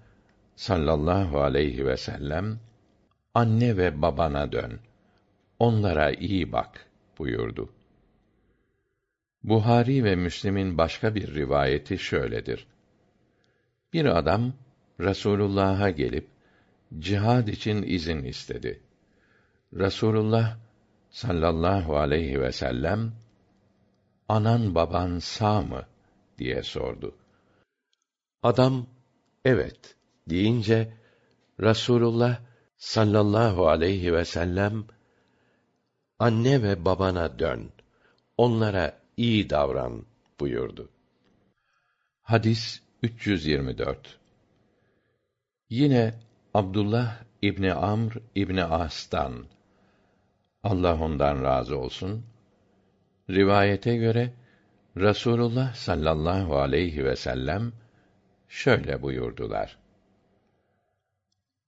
sallallahu aleyhi ve sellem anne ve babana dön. Onlara iyi bak buyurdu. Buhari ve Müslim'in başka bir rivayeti şöyledir. Bir adam Resulullah'a gelip cihad için izin istedi. Resulullah sallallahu aleyhi ve sellem anan baban sağ mı diye sordu. Adam evet deyince Rasulullah sallallahu aleyhi ve sellem anne ve babana dön. Onlara iyi davran buyurdu. Hadis 324. Yine Abdullah İbni Amr İbni As'tan Allah ondan razı olsun. Rivayete göre Rasulullah sallallahu aleyhi ve sellem şöyle buyurdular.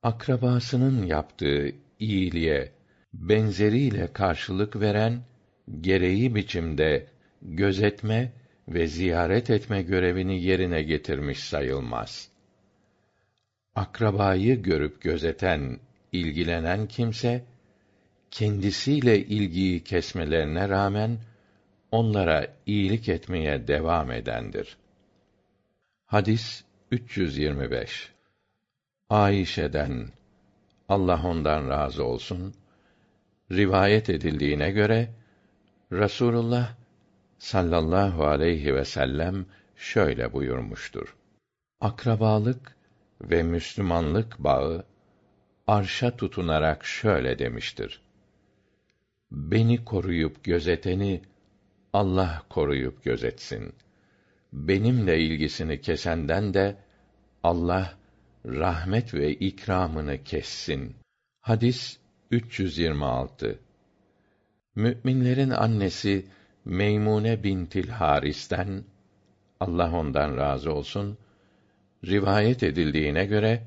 Akrabasının yaptığı iyiliğe benzeriyle karşılık veren gereği biçimde gözetme ve ziyaret etme görevini yerine getirmiş sayılmaz. Akrabayı görüp gözeten, ilgilenen kimse kendisiyle ilgiyi kesmelerine rağmen onlara iyilik etmeye devam edendir. Hadis 325. Ayşe'den Allah ondan razı olsun rivayet edildiğine göre Rasulullah sallallahu aleyhi ve sellem şöyle buyurmuştur. Akrabalık ve Müslümanlık bağı arşa tutunarak şöyle demiştir. Beni koruyup gözeteni Allah koruyup gözetsin. Benimle ilgisini kesenden de Allah rahmet ve ikramını kessin. Hadis 326. Müminlerin annesi Meymune bintil Haris'ten Allah ondan razı olsun rivayet edildiğine göre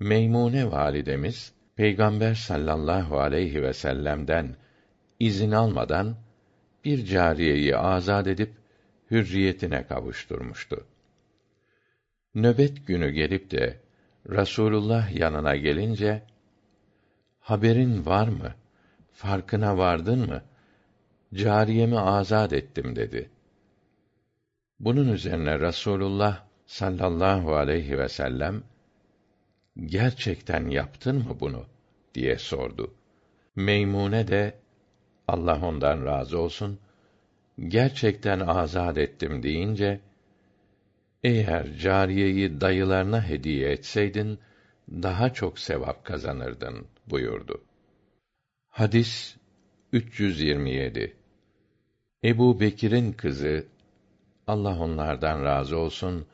Meymune validemiz Peygamber sallallahu aleyhi ve sellem'den izin almadan bir cariyeyi azad edip hürriyetine kavuşturmuştu. Nöbet günü gelip de Rasulullah yanına gelince haberin var mı? Farkına vardın mı? Cariyemi azad ettim dedi. Bunun üzerine Rasulullah sallallahu aleyhi ve sellem gerçekten yaptın mı bunu diye sordu. Meymune de Allah ondan razı olsun gerçekten azad ettim deyince eğer cariyeyi dayılarına hediye etseydin daha çok sevap kazanırdın buyurdu. Hadis 327 Ebu Bekir'in kızı Allah onlardan razı olsun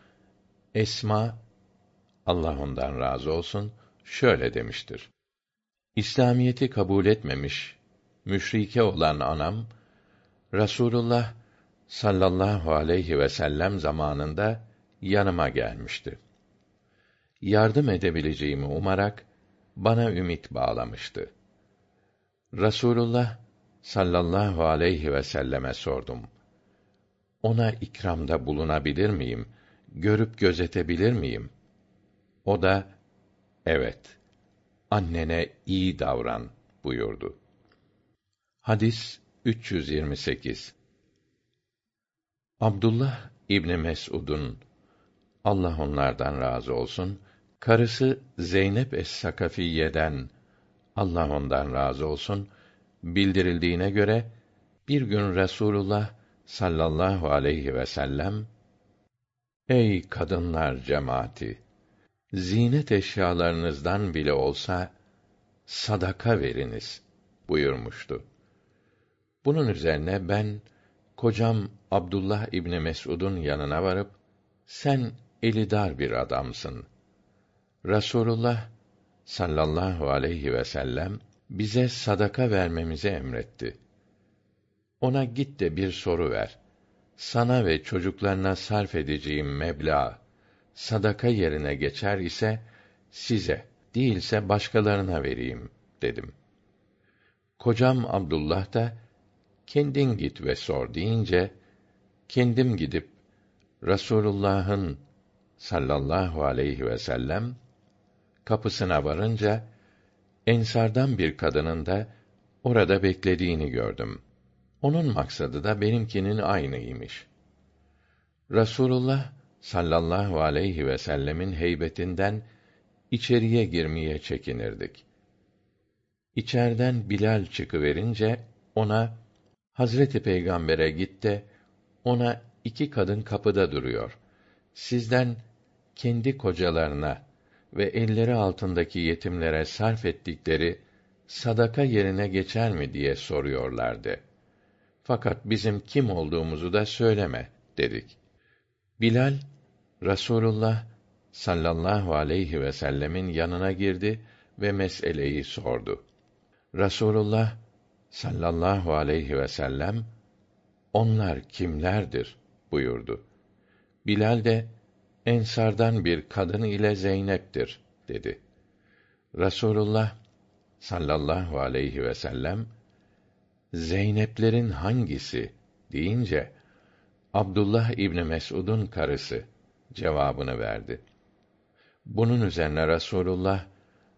Esma Allah ondan razı olsun şöyle demiştir. İslamiyeti kabul etmemiş müşrike olan anam Rasulullah sallallahu aleyhi ve sellem zamanında yanıma gelmişti. Yardım edebileceğimi umarak bana ümit bağlamıştı. Rasulullah sallallahu aleyhi ve selleme sordum. Ona ikramda bulunabilir miyim? Görüp gözetebilir miyim? O da evet. Annene iyi davran buyurdu. Hadis 328. Abdullah İbni Mes'ud'un Allah onlardan razı olsun karısı Zeynep es-Sakafiye'den Allah ondan razı olsun bildirildiğine göre bir gün Resulullah sallallahu aleyhi ve sellem Ey kadınlar cemaati zinet eşyalarınızdan bile olsa sadaka veriniz buyurmuştu. Bunun üzerine ben kocam Abdullah İbni Mes'ud'un yanına varıp sen eli dar bir adamsın. Rasulullah sallallahu aleyhi ve sellem bize sadaka vermemizi emretti. Ona git de bir soru ver. Sana ve çocuklarına sarf edeceğim meblağ sadaka yerine geçer ise size değilse başkalarına vereyim dedim. Kocam Abdullah da kendin git ve sor deyince kendim gidip Rasulullah'ın sallallahu aleyhi ve sellem kapısına varınca ensardan bir kadının da orada beklediğini gördüm. Onun maksadı da benimkinin aynıymış. Rasulullah sallallahu aleyhi ve sellemin heybetinden içeriye girmeye çekinirdik. İçerden Bilal çıkıverince ona Hazreti Peygamber'e git de ona iki kadın kapıda duruyor. Sizden kendi kocalarına ve elleri altındaki yetimlere sarf ettikleri sadaka yerine geçer mi diye soruyorlardı. Fakat bizim kim olduğumuzu da söyleme dedik. Bilal Rasulullah sallallahu aleyhi ve sellemin yanına girdi ve meseleyi sordu. Rasulullah sallallahu aleyhi ve sellem onlar kimlerdir buyurdu. Bilal de ensardan bir kadın ile Zeynep'tir dedi. Rasulullah sallallahu aleyhi ve sellem Zeyneplerin hangisi deyince Abdullah İbni Mes'ud'un karısı cevabını verdi. Bunun üzerine Rasulullah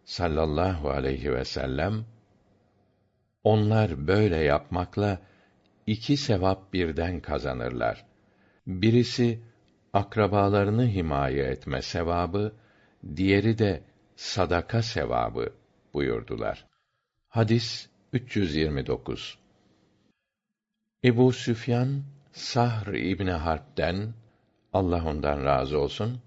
sallallahu aleyhi ve sellem onlar böyle yapmakla iki sevap birden kazanırlar. Birisi akrabalarını himaye etme sevabı, diğeri de sadaka sevabı buyurdular. Hadis 329. Ebu Süfyan Sahr İbni Harp'ten Allah ondan razı olsun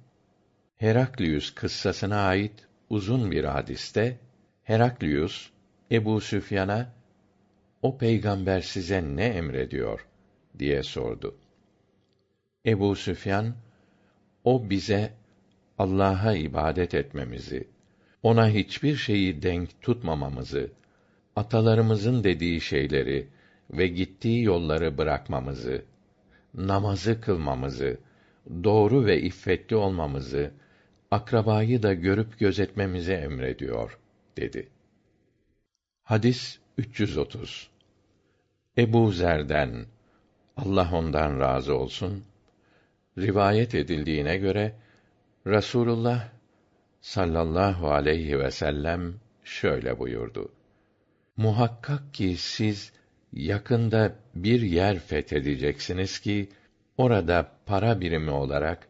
Heraklius kıssasına ait uzun bir hadiste Heraklius Ebu Süfyan'a o peygamber size ne emrediyor diye sordu. Ebu Süfyan o bize Allah'a ibadet etmemizi, ona hiçbir şeyi denk tutmamamızı, atalarımızın dediği şeyleri ve gittiği yolları bırakmamızı, namazı kılmamızı, doğru ve iffetli olmamızı, akrabayı da görüp gözetmemizi emrediyor dedi. Hadis 330 Ebu Zer'den Allah ondan razı olsun rivayet edildiğine göre Rasulullah sallallahu aleyhi ve sellem şöyle buyurdu. Muhakkak ki siz yakında bir yer fethedeceksiniz ki orada para birimi olarak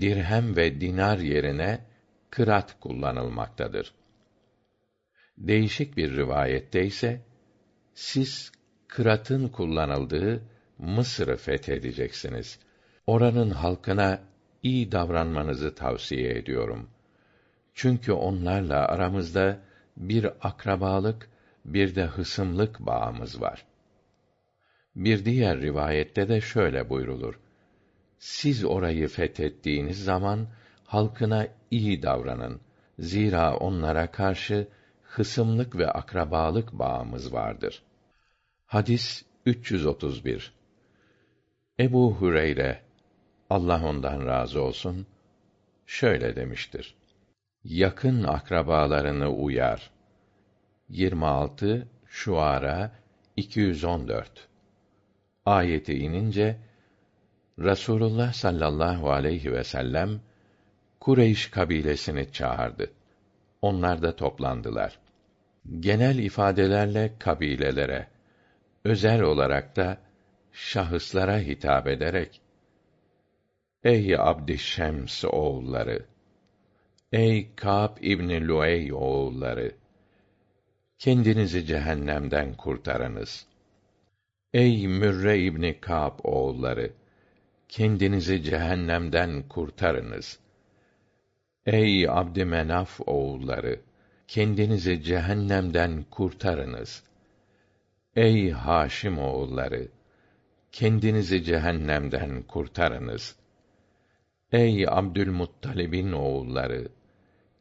dirhem ve dinar yerine kırat kullanılmaktadır. Değişik bir rivayette ise siz kıratın kullanıldığı Mısır'ı fethedeceksiniz. Oranın halkına iyi davranmanızı tavsiye ediyorum. Çünkü onlarla aramızda bir akrabalık, bir de hısımlık bağımız var. Bir diğer rivayette de şöyle buyrulur. Siz orayı fethettiğiniz zaman halkına iyi davranın. Zira onlara karşı hısımlık ve akrabalık bağımız vardır. Hadis 331 Ebu Hureyre Allah ondan razı olsun şöyle demiştir. Yakın akrabalarını uyar. 26 Şuara 214 Ayeti inince Rasulullah sallallahu aleyhi ve sellem Kureyş kabilesini çağırdı. Onlar da toplandılar. Genel ifadelerle kabilelere, özel olarak da şahıslara hitap ederek Ey Abdişşems oğulları! Ey Kâb İbni Luey oğulları! Kendinizi cehennemden kurtarınız. Ey Mürre İbni Kâb oğulları! Kendinizi cehennemden kurtarınız. Ey Abdümenaf oğulları! Kendinizi cehennemden kurtarınız. Ey Haşim oğulları! Kendinizi cehennemden kurtarınız. Ey Abdülmuttalib'in oğulları!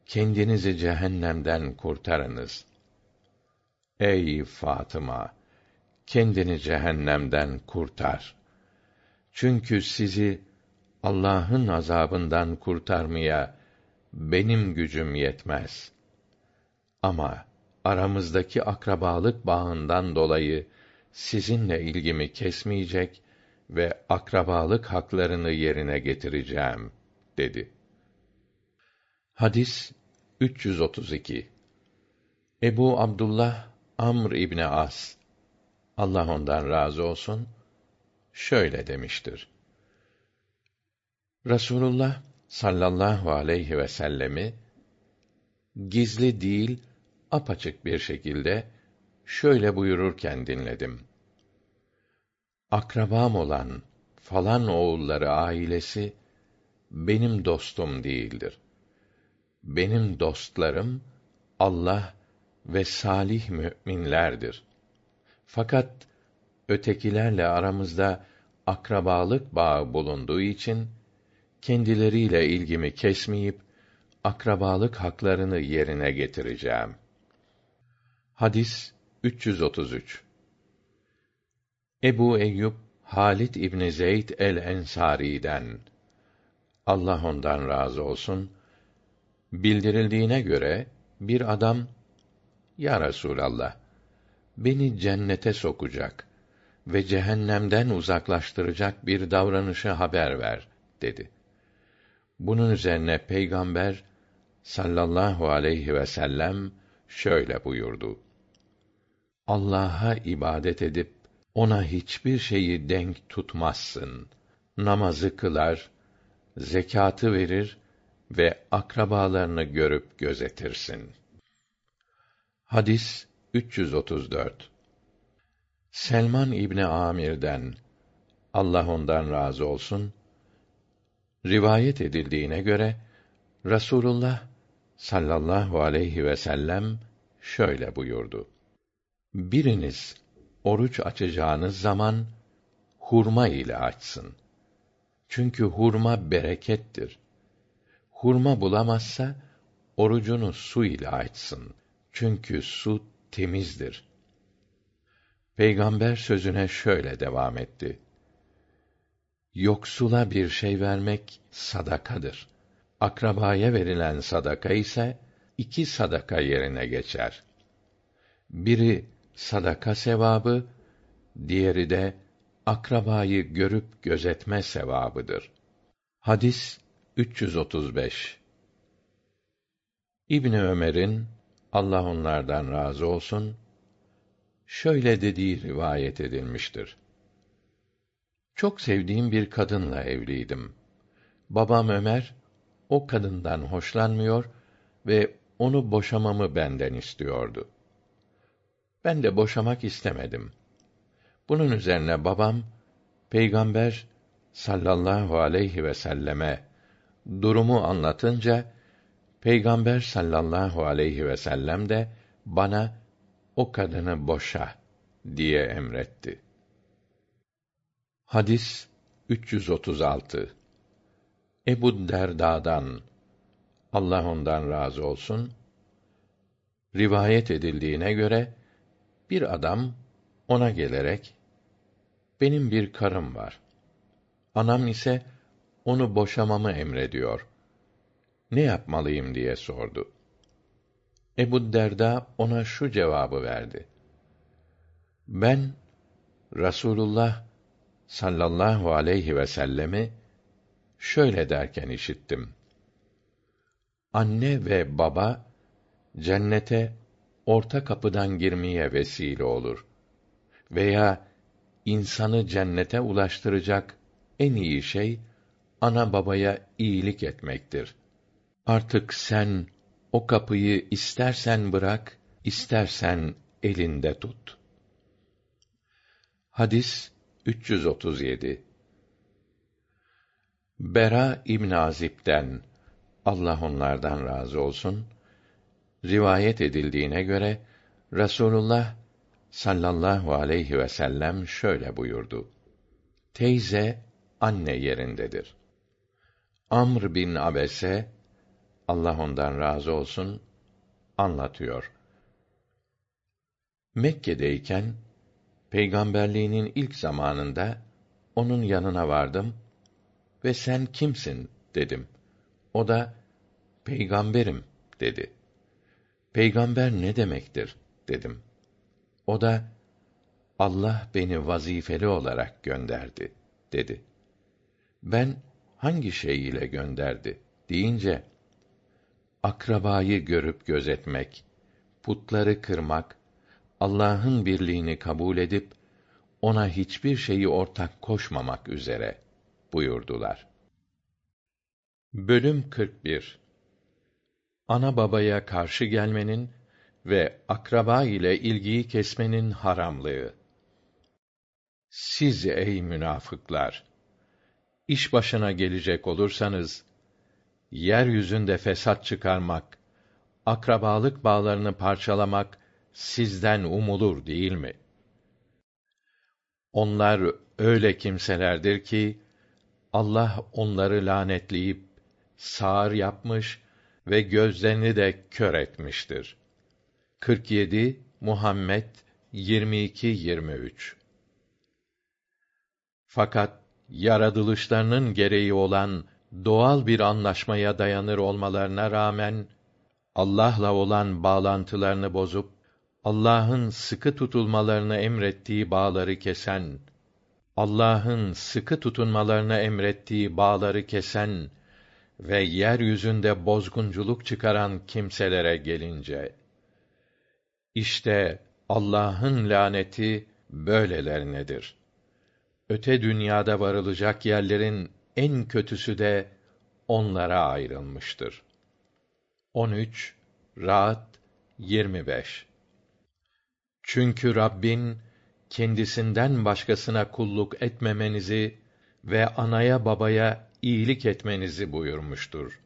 Kendinizi cehennemden kurtarınız. Ey Fatıma! Kendini cehennemden kurtar. Çünkü sizi Allah'ın azabından kurtarmaya benim gücüm yetmez. Ama aramızdaki akrabalık bağından dolayı sizinle ilgimi kesmeyecek ve akrabalık haklarını yerine getireceğim dedi. Hadis 332. Ebu Abdullah Amr İbni As Allah ondan razı olsun şöyle demiştir. Rasulullah sallallahu aleyhi ve sellemi gizli değil apaçık bir şekilde şöyle buyururken dinledim. Akrabam olan falan oğulları ailesi benim dostum değildir. Benim dostlarım Allah ve salih müminlerdir. Fakat ötekilerle aramızda akrabalık bağı bulunduğu için kendileriyle ilgimi kesmeyip akrabalık haklarını yerine getireceğim. Hadis 333 Ebu Eyyub Halit İbni Zeyd el-Ensari'den. Allah ondan razı olsun. Bildirildiğine göre bir adam Ya Resulallah beni cennete sokacak ve cehennemden uzaklaştıracak bir davranışı haber ver dedi. Bunun üzerine peygamber sallallahu aleyhi ve sellem şöyle buyurdu: Allah'a ibadet edip ona hiçbir şeyi denk tutmazsın. Namazı kılar, zekatı verir ve akrabalarını görüp gözetirsin. Hadis 334 Selman İbni Amir'den Allah ondan razı olsun rivayet edildiğine göre Rasulullah sallallahu aleyhi ve sellem şöyle buyurdu. Biriniz oruç açacağınız zaman hurma ile açsın. Çünkü hurma berekettir. Hurma bulamazsa orucunu su ile açsın. Çünkü su temizdir. Peygamber sözüne şöyle devam etti. Yoksula bir şey vermek sadakadır. Akrabaya verilen sadaka ise iki sadaka yerine geçer. Biri sadaka sevabı, diğeri de akrabayı görüp gözetme sevabıdır. Hadis 335 İbni Ömer'in Allah onlardan razı olsun şöyle dediği rivayet edilmiştir. Çok sevdiğim bir kadınla evliydim. Babam Ömer o kadından hoşlanmıyor ve onu boşamamı benden istiyordu. Ben de boşamak istemedim. Bunun üzerine babam Peygamber sallallahu aleyhi ve selleme durumu anlatınca Peygamber sallallahu aleyhi ve sellem de bana o kadını boşa diye emretti. Hadis 336 Ebu Derda'dan Allah ondan razı olsun rivayet edildiğine göre bir adam ona gelerek benim bir karım var. Anam ise onu boşamamı emrediyor. Ne yapmalıyım diye sordu. Ebu Derda ona şu cevabı verdi. Ben Rasulullah sallallahu aleyhi ve sellemi şöyle derken işittim. Anne ve baba cennete orta kapıdan girmeye vesile olur veya insanı cennete ulaştıracak en iyi şey ana babaya iyilik etmektir. Artık sen o kapıyı istersen bırak, istersen elinde tut. Hadis 337 Bera İbn Azib'den Allah onlardan razı olsun rivayet edildiğine göre Rasulullah sallallahu aleyhi ve sellem şöyle buyurdu. Teyze anne yerindedir. Amr bin Abese Allah ondan razı olsun anlatıyor. Mekke'deyken peygamberliğinin ilk zamanında onun yanına vardım ve sen kimsin dedim. O da peygamberim dedi. Peygamber ne demektir dedim. O da Allah beni vazifeli olarak gönderdi dedi. Ben hangi şey ile gönderdi deyince akrabayı görüp gözetmek, putları kırmak, Allah'ın birliğini kabul edip ona hiçbir şeyi ortak koşmamak üzere buyurdular. Bölüm 41 Ana babaya karşı gelmenin ve akraba ile ilgiyi kesmenin haramlığı. Siz ey münafıklar! iş başına gelecek olursanız, yeryüzünde fesat çıkarmak, akrabalık bağlarını parçalamak sizden umulur değil mi? Onlar öyle kimselerdir ki Allah onları lanetleyip sağır yapmış ve gözlerini de kör etmiştir. 47 Muhammed 22 23 Fakat yaratılışlarının gereği olan doğal bir anlaşmaya dayanır olmalarına rağmen Allah'la olan bağlantılarını bozup Allah'ın sıkı tutulmalarını emrettiği bağları kesen Allah'ın sıkı tutunmalarını emrettiği bağları kesen ve yeryüzünde bozgunculuk çıkaran kimselere gelince işte Allah'ın laneti böylelerinedir. Öte dünyada varılacak yerlerin en kötüsü de onlara ayrılmıştır. 13 Rahat 25 Çünkü Rabbin kendisinden başkasına kulluk etmemenizi ve anaya babaya iyilik etmenizi buyurmuştur.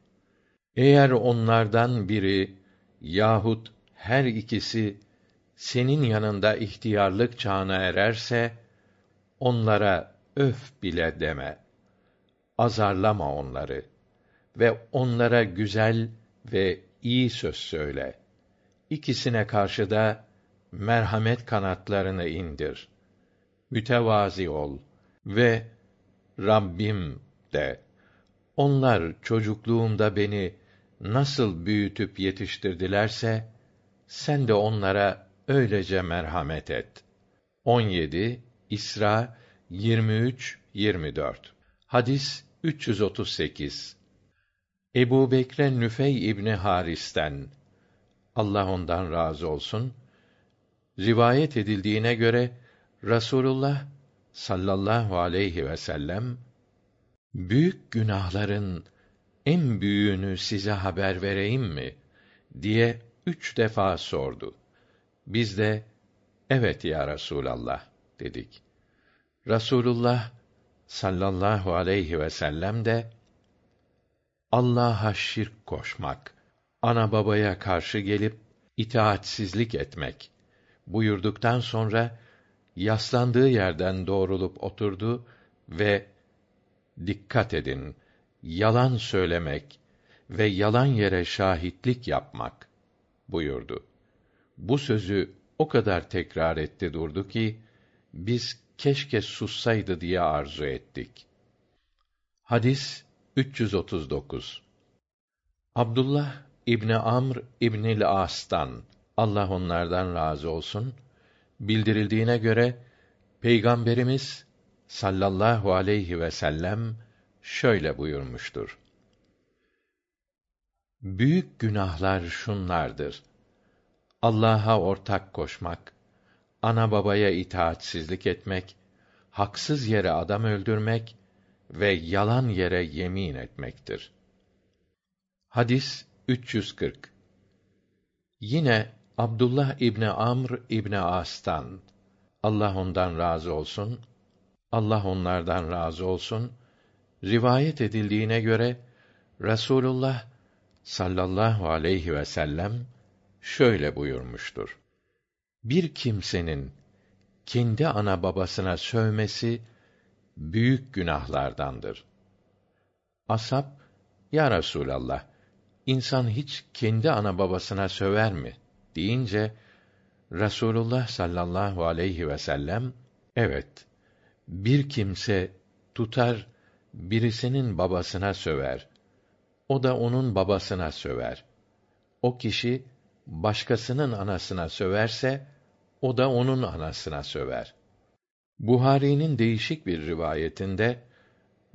Eğer onlardan biri yahut her ikisi senin yanında ihtiyarlık çağına ererse onlara öf bile deme. Azarlama onları ve onlara güzel ve iyi söz söyle. İkisine karşı da merhamet kanatlarını indir. Mütevazi ol ve Rabbim de. Onlar çocukluğumda beni nasıl büyütüp yetiştirdilerse sen de onlara öylece merhamet et. 17 İsra 23 24 Hadis 338 Ebu Bekre Nüfey İbni Haris'ten. Allah ondan razı olsun. Rivayet edildiğine göre Rasulullah sallallahu aleyhi ve sellem büyük günahların en büyüğünü size haber vereyim mi diye üç defa sordu. Biz de evet ya Resulallah dedik. Rasulullah sallallahu aleyhi ve sellem de Allah'a şirk koşmak, ana babaya karşı gelip itaatsizlik etmek buyurduktan sonra yaslandığı yerden doğrulup oturdu ve dikkat edin yalan söylemek ve yalan yere şahitlik yapmak buyurdu. Bu sözü o kadar tekrar etti durdu ki biz keşke sussaydı diye arzu ettik. Hadis 339 Abdullah İbni Amr İbnil As'tan Allah onlardan razı olsun bildirildiğine göre Peygamberimiz sallallahu aleyhi ve sellem şöyle buyurmuştur. Büyük günahlar şunlardır. Allah'a ortak koşmak, ana babaya itaatsizlik etmek, haksız yere adam öldürmek ve yalan yere yemin etmektir. Hadis 340. Yine Abdullah İbni Amr İbni As'tan Allah ondan razı olsun. Allah onlardan razı olsun. Rivayet edildiğine göre Rasulullah sallallahu aleyhi ve sellem şöyle buyurmuştur. Bir kimsenin kendi ana babasına sövmesi büyük günahlardandır. Asap, ya Resulallah, insan hiç kendi ana babasına söver mi? deyince, Rasulullah sallallahu aleyhi ve sellem, evet, bir kimse tutar, birisinin babasına söver. O da onun babasına söver. O kişi, başkasının anasına söverse, o da onun anasına söver. Buhari'nin değişik bir rivayetinde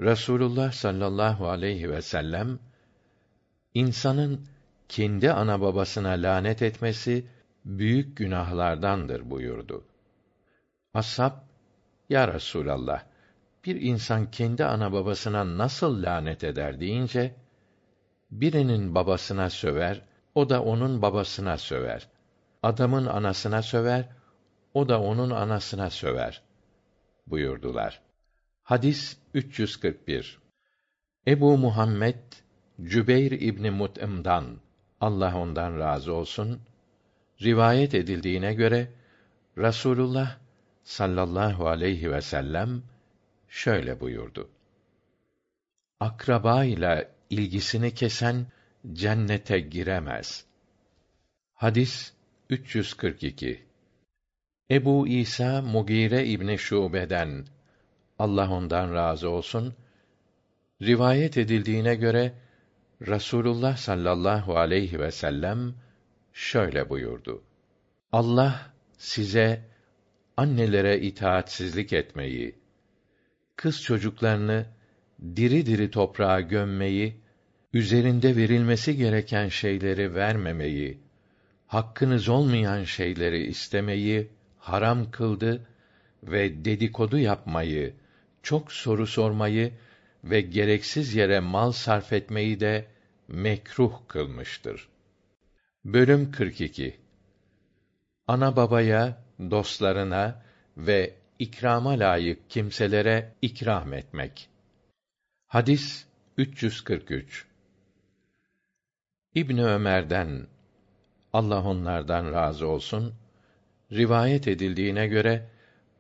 Rasulullah sallallahu aleyhi ve sellem insanın kendi ana babasına lanet etmesi büyük günahlardandır buyurdu. Ashab, ya Resulallah, bir insan kendi ana babasına nasıl lanet eder deyince, birinin babasına söver, o da onun babasına söver. Adamın anasına söver, o da onun anasına söver buyurdular. Hadis 341. Ebu Muhammed Cübeyr İbni Mut'im'dan Allah ondan razı olsun rivayet edildiğine göre Rasulullah sallallahu aleyhi ve sellem şöyle buyurdu. Akraba ile ilgisini kesen cennete giremez. Hadis 342 Ebu İsa Mugire İbni Şube'den Allah ondan razı olsun rivayet edildiğine göre Rasulullah sallallahu aleyhi ve sellem şöyle buyurdu. Allah size annelere itaatsizlik etmeyi, kız çocuklarını diri diri toprağa gömmeyi, üzerinde verilmesi gereken şeyleri vermemeyi, hakkınız olmayan şeyleri istemeyi haram kıldı ve dedikodu yapmayı, çok soru sormayı ve gereksiz yere mal sarf etmeyi de mekruh kılmıştır. Bölüm 42 Ana babaya, dostlarına ve ikrama layık kimselere ikram etmek. Hadis 343 İbn Ömer'den Allah onlardan razı olsun rivayet edildiğine göre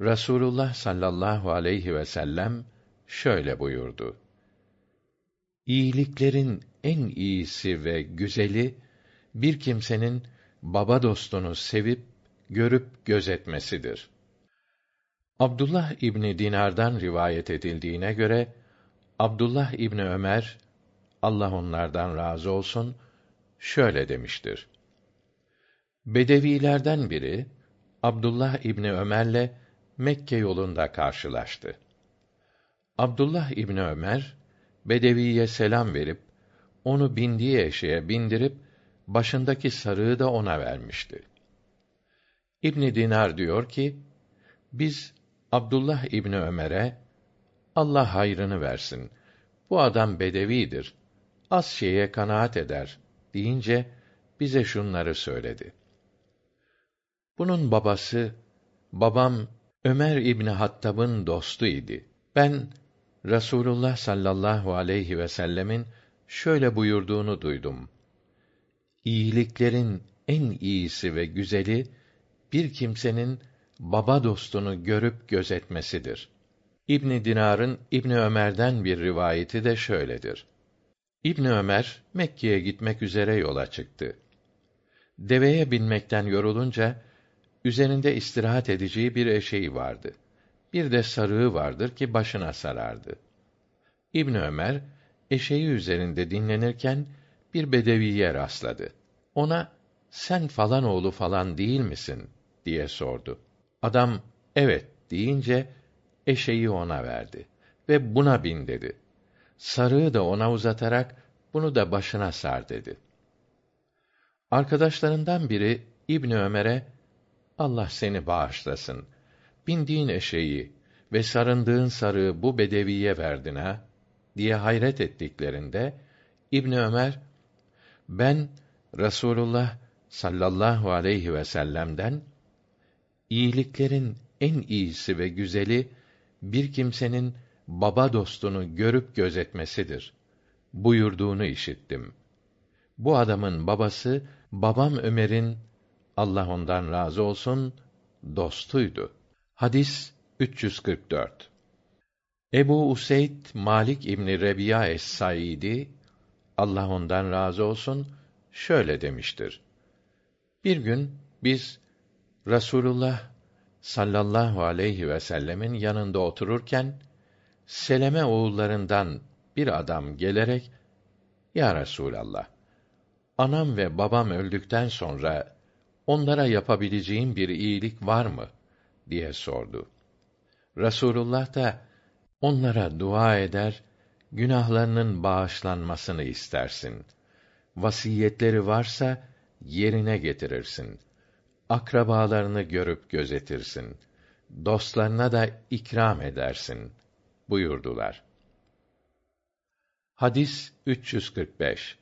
Rasulullah sallallahu aleyhi ve sellem şöyle buyurdu. İyiliklerin en iyisi ve güzeli bir kimsenin baba dostunu sevip görüp gözetmesidir. Abdullah İbni Dinar'dan rivayet edildiğine göre Abdullah İbni Ömer Allah onlardan razı olsun şöyle demiştir. Bedevilerden biri Abdullah İbni Ömer'le Mekke yolunda karşılaştı. Abdullah İbni Ömer Bedeviye selam verip onu bindiği eşeğe bindirip başındaki sarığı da ona vermişti. İbn Dinar diyor ki: Biz Abdullah İbni Ömer'e Allah hayrını versin. Bu adam bedevidir. Az şeye kanaat eder deyince bize şunları söyledi. Bunun babası babam Ömer İbni Hattab'ın dostu idi. Ben Rasulullah sallallahu aleyhi ve sellemin şöyle buyurduğunu duydum. İyiliklerin en iyisi ve güzeli bir kimsenin baba dostunu görüp gözetmesidir. İbn Dinar'ın İbn Ömer'den bir rivayeti de şöyledir. İbn Ömer Mekke'ye gitmek üzere yola çıktı. Deveye binmekten yorulunca üzerinde istirahat edeceği bir eşeği vardı. Bir de sarığı vardır ki başına sarardı. İbn Ömer eşeği üzerinde dinlenirken bir bedeviye rastladı. Ona sen falan oğlu falan değil misin diye sordu. Adam evet deyince eşeği ona verdi ve buna bin dedi. Sarığı da ona uzatarak bunu da başına sar dedi. Arkadaşlarından biri İbn Ömer'e Allah seni bağışlasın. Bindiğin eşeği ve sarındığın sarığı bu bedeviye verdin ha diye hayret ettiklerinde İbn Ömer ben Rasulullah sallallahu aleyhi ve sellem'den iyiliklerin en iyisi ve güzeli bir kimsenin baba dostunu görüp gözetmesidir buyurduğunu işittim. Bu adamın babası babam Ömer'in Allah ondan razı olsun dostuydu. Hadis 344. Ebu Useyd Malik İbni Rebiya es-Saidi Allah ondan razı olsun şöyle demiştir. Bir gün biz Rasulullah sallallahu aleyhi ve sellemin yanında otururken Seleme oğullarından bir adam gelerek Ya Resulallah anam ve babam öldükten sonra onlara yapabileceğim bir iyilik var mı diye sordu. Rasulullah da onlara dua eder, günahlarının bağışlanmasını istersin. Vasiyetleri varsa yerine getirirsin. Akrabalarını görüp gözetirsin. Dostlarına da ikram edersin buyurdular. Hadis 345.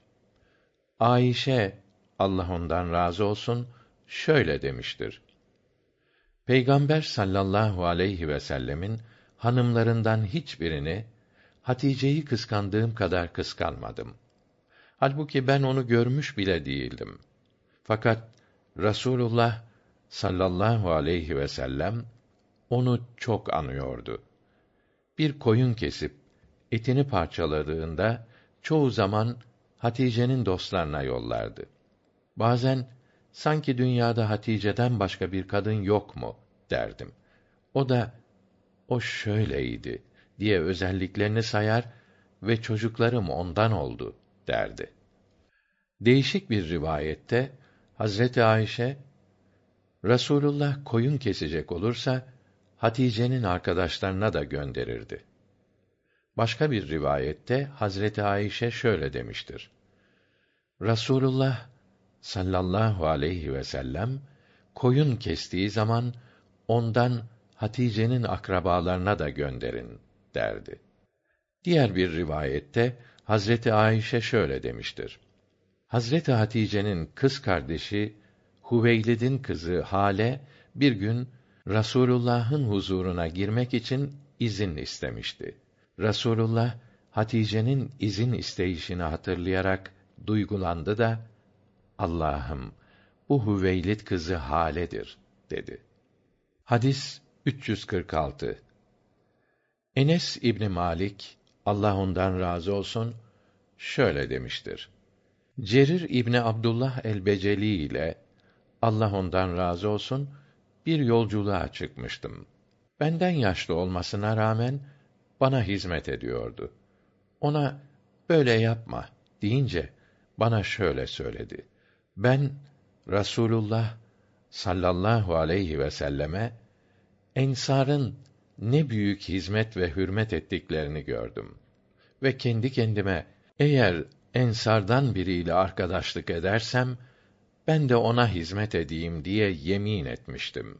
Ayşe Allah ondan razı olsun şöyle demiştir. Peygamber sallallahu aleyhi ve sellemin hanımlarından hiçbirini Hatice'yi kıskandığım kadar kıskanmadım. Halbuki ben onu görmüş bile değildim. Fakat Rasulullah sallallahu aleyhi ve sellem onu çok anıyordu. Bir koyun kesip etini parçaladığında çoğu zaman Hatice'nin dostlarına yollardı. Bazen sanki dünyada Hatice'den başka bir kadın yok mu derdim. O da o şöyleydi diye özelliklerini sayar ve çocuklarım ondan oldu derdi. Değişik bir rivayette Hazreti Ayşe Rasulullah koyun kesecek olursa Hatice'nin arkadaşlarına da gönderirdi. Başka bir rivayette Hazreti Ayşe şöyle demiştir. Rasulullah sallallahu aleyhi ve sellem koyun kestiği zaman ondan Hatice'nin akrabalarına da gönderin derdi. Diğer bir rivayette Hazreti Ayşe şöyle demiştir. Hazreti Hatice'nin kız kardeşi Huveylid'in kızı Hale bir gün Rasulullah'ın huzuruna girmek için izin istemişti. Rasulullah Hatice'nin izin isteyişini hatırlayarak duygulandı da Allah'ım bu Hüveylid kızı Hale'dir dedi. Hadis 346 Enes İbni Malik Allah ondan razı olsun şöyle demiştir. Cerir İbni Abdullah el-Beceli ile Allah ondan razı olsun bir yolculuğa çıkmıştım. Benden yaşlı olmasına rağmen bana hizmet ediyordu. Ona böyle yapma deyince bana şöyle söyledi. Ben Rasulullah sallallahu aleyhi ve selleme ensarın ne büyük hizmet ve hürmet ettiklerini gördüm ve kendi kendime eğer ensardan biriyle arkadaşlık edersem ben de ona hizmet edeyim diye yemin etmiştim.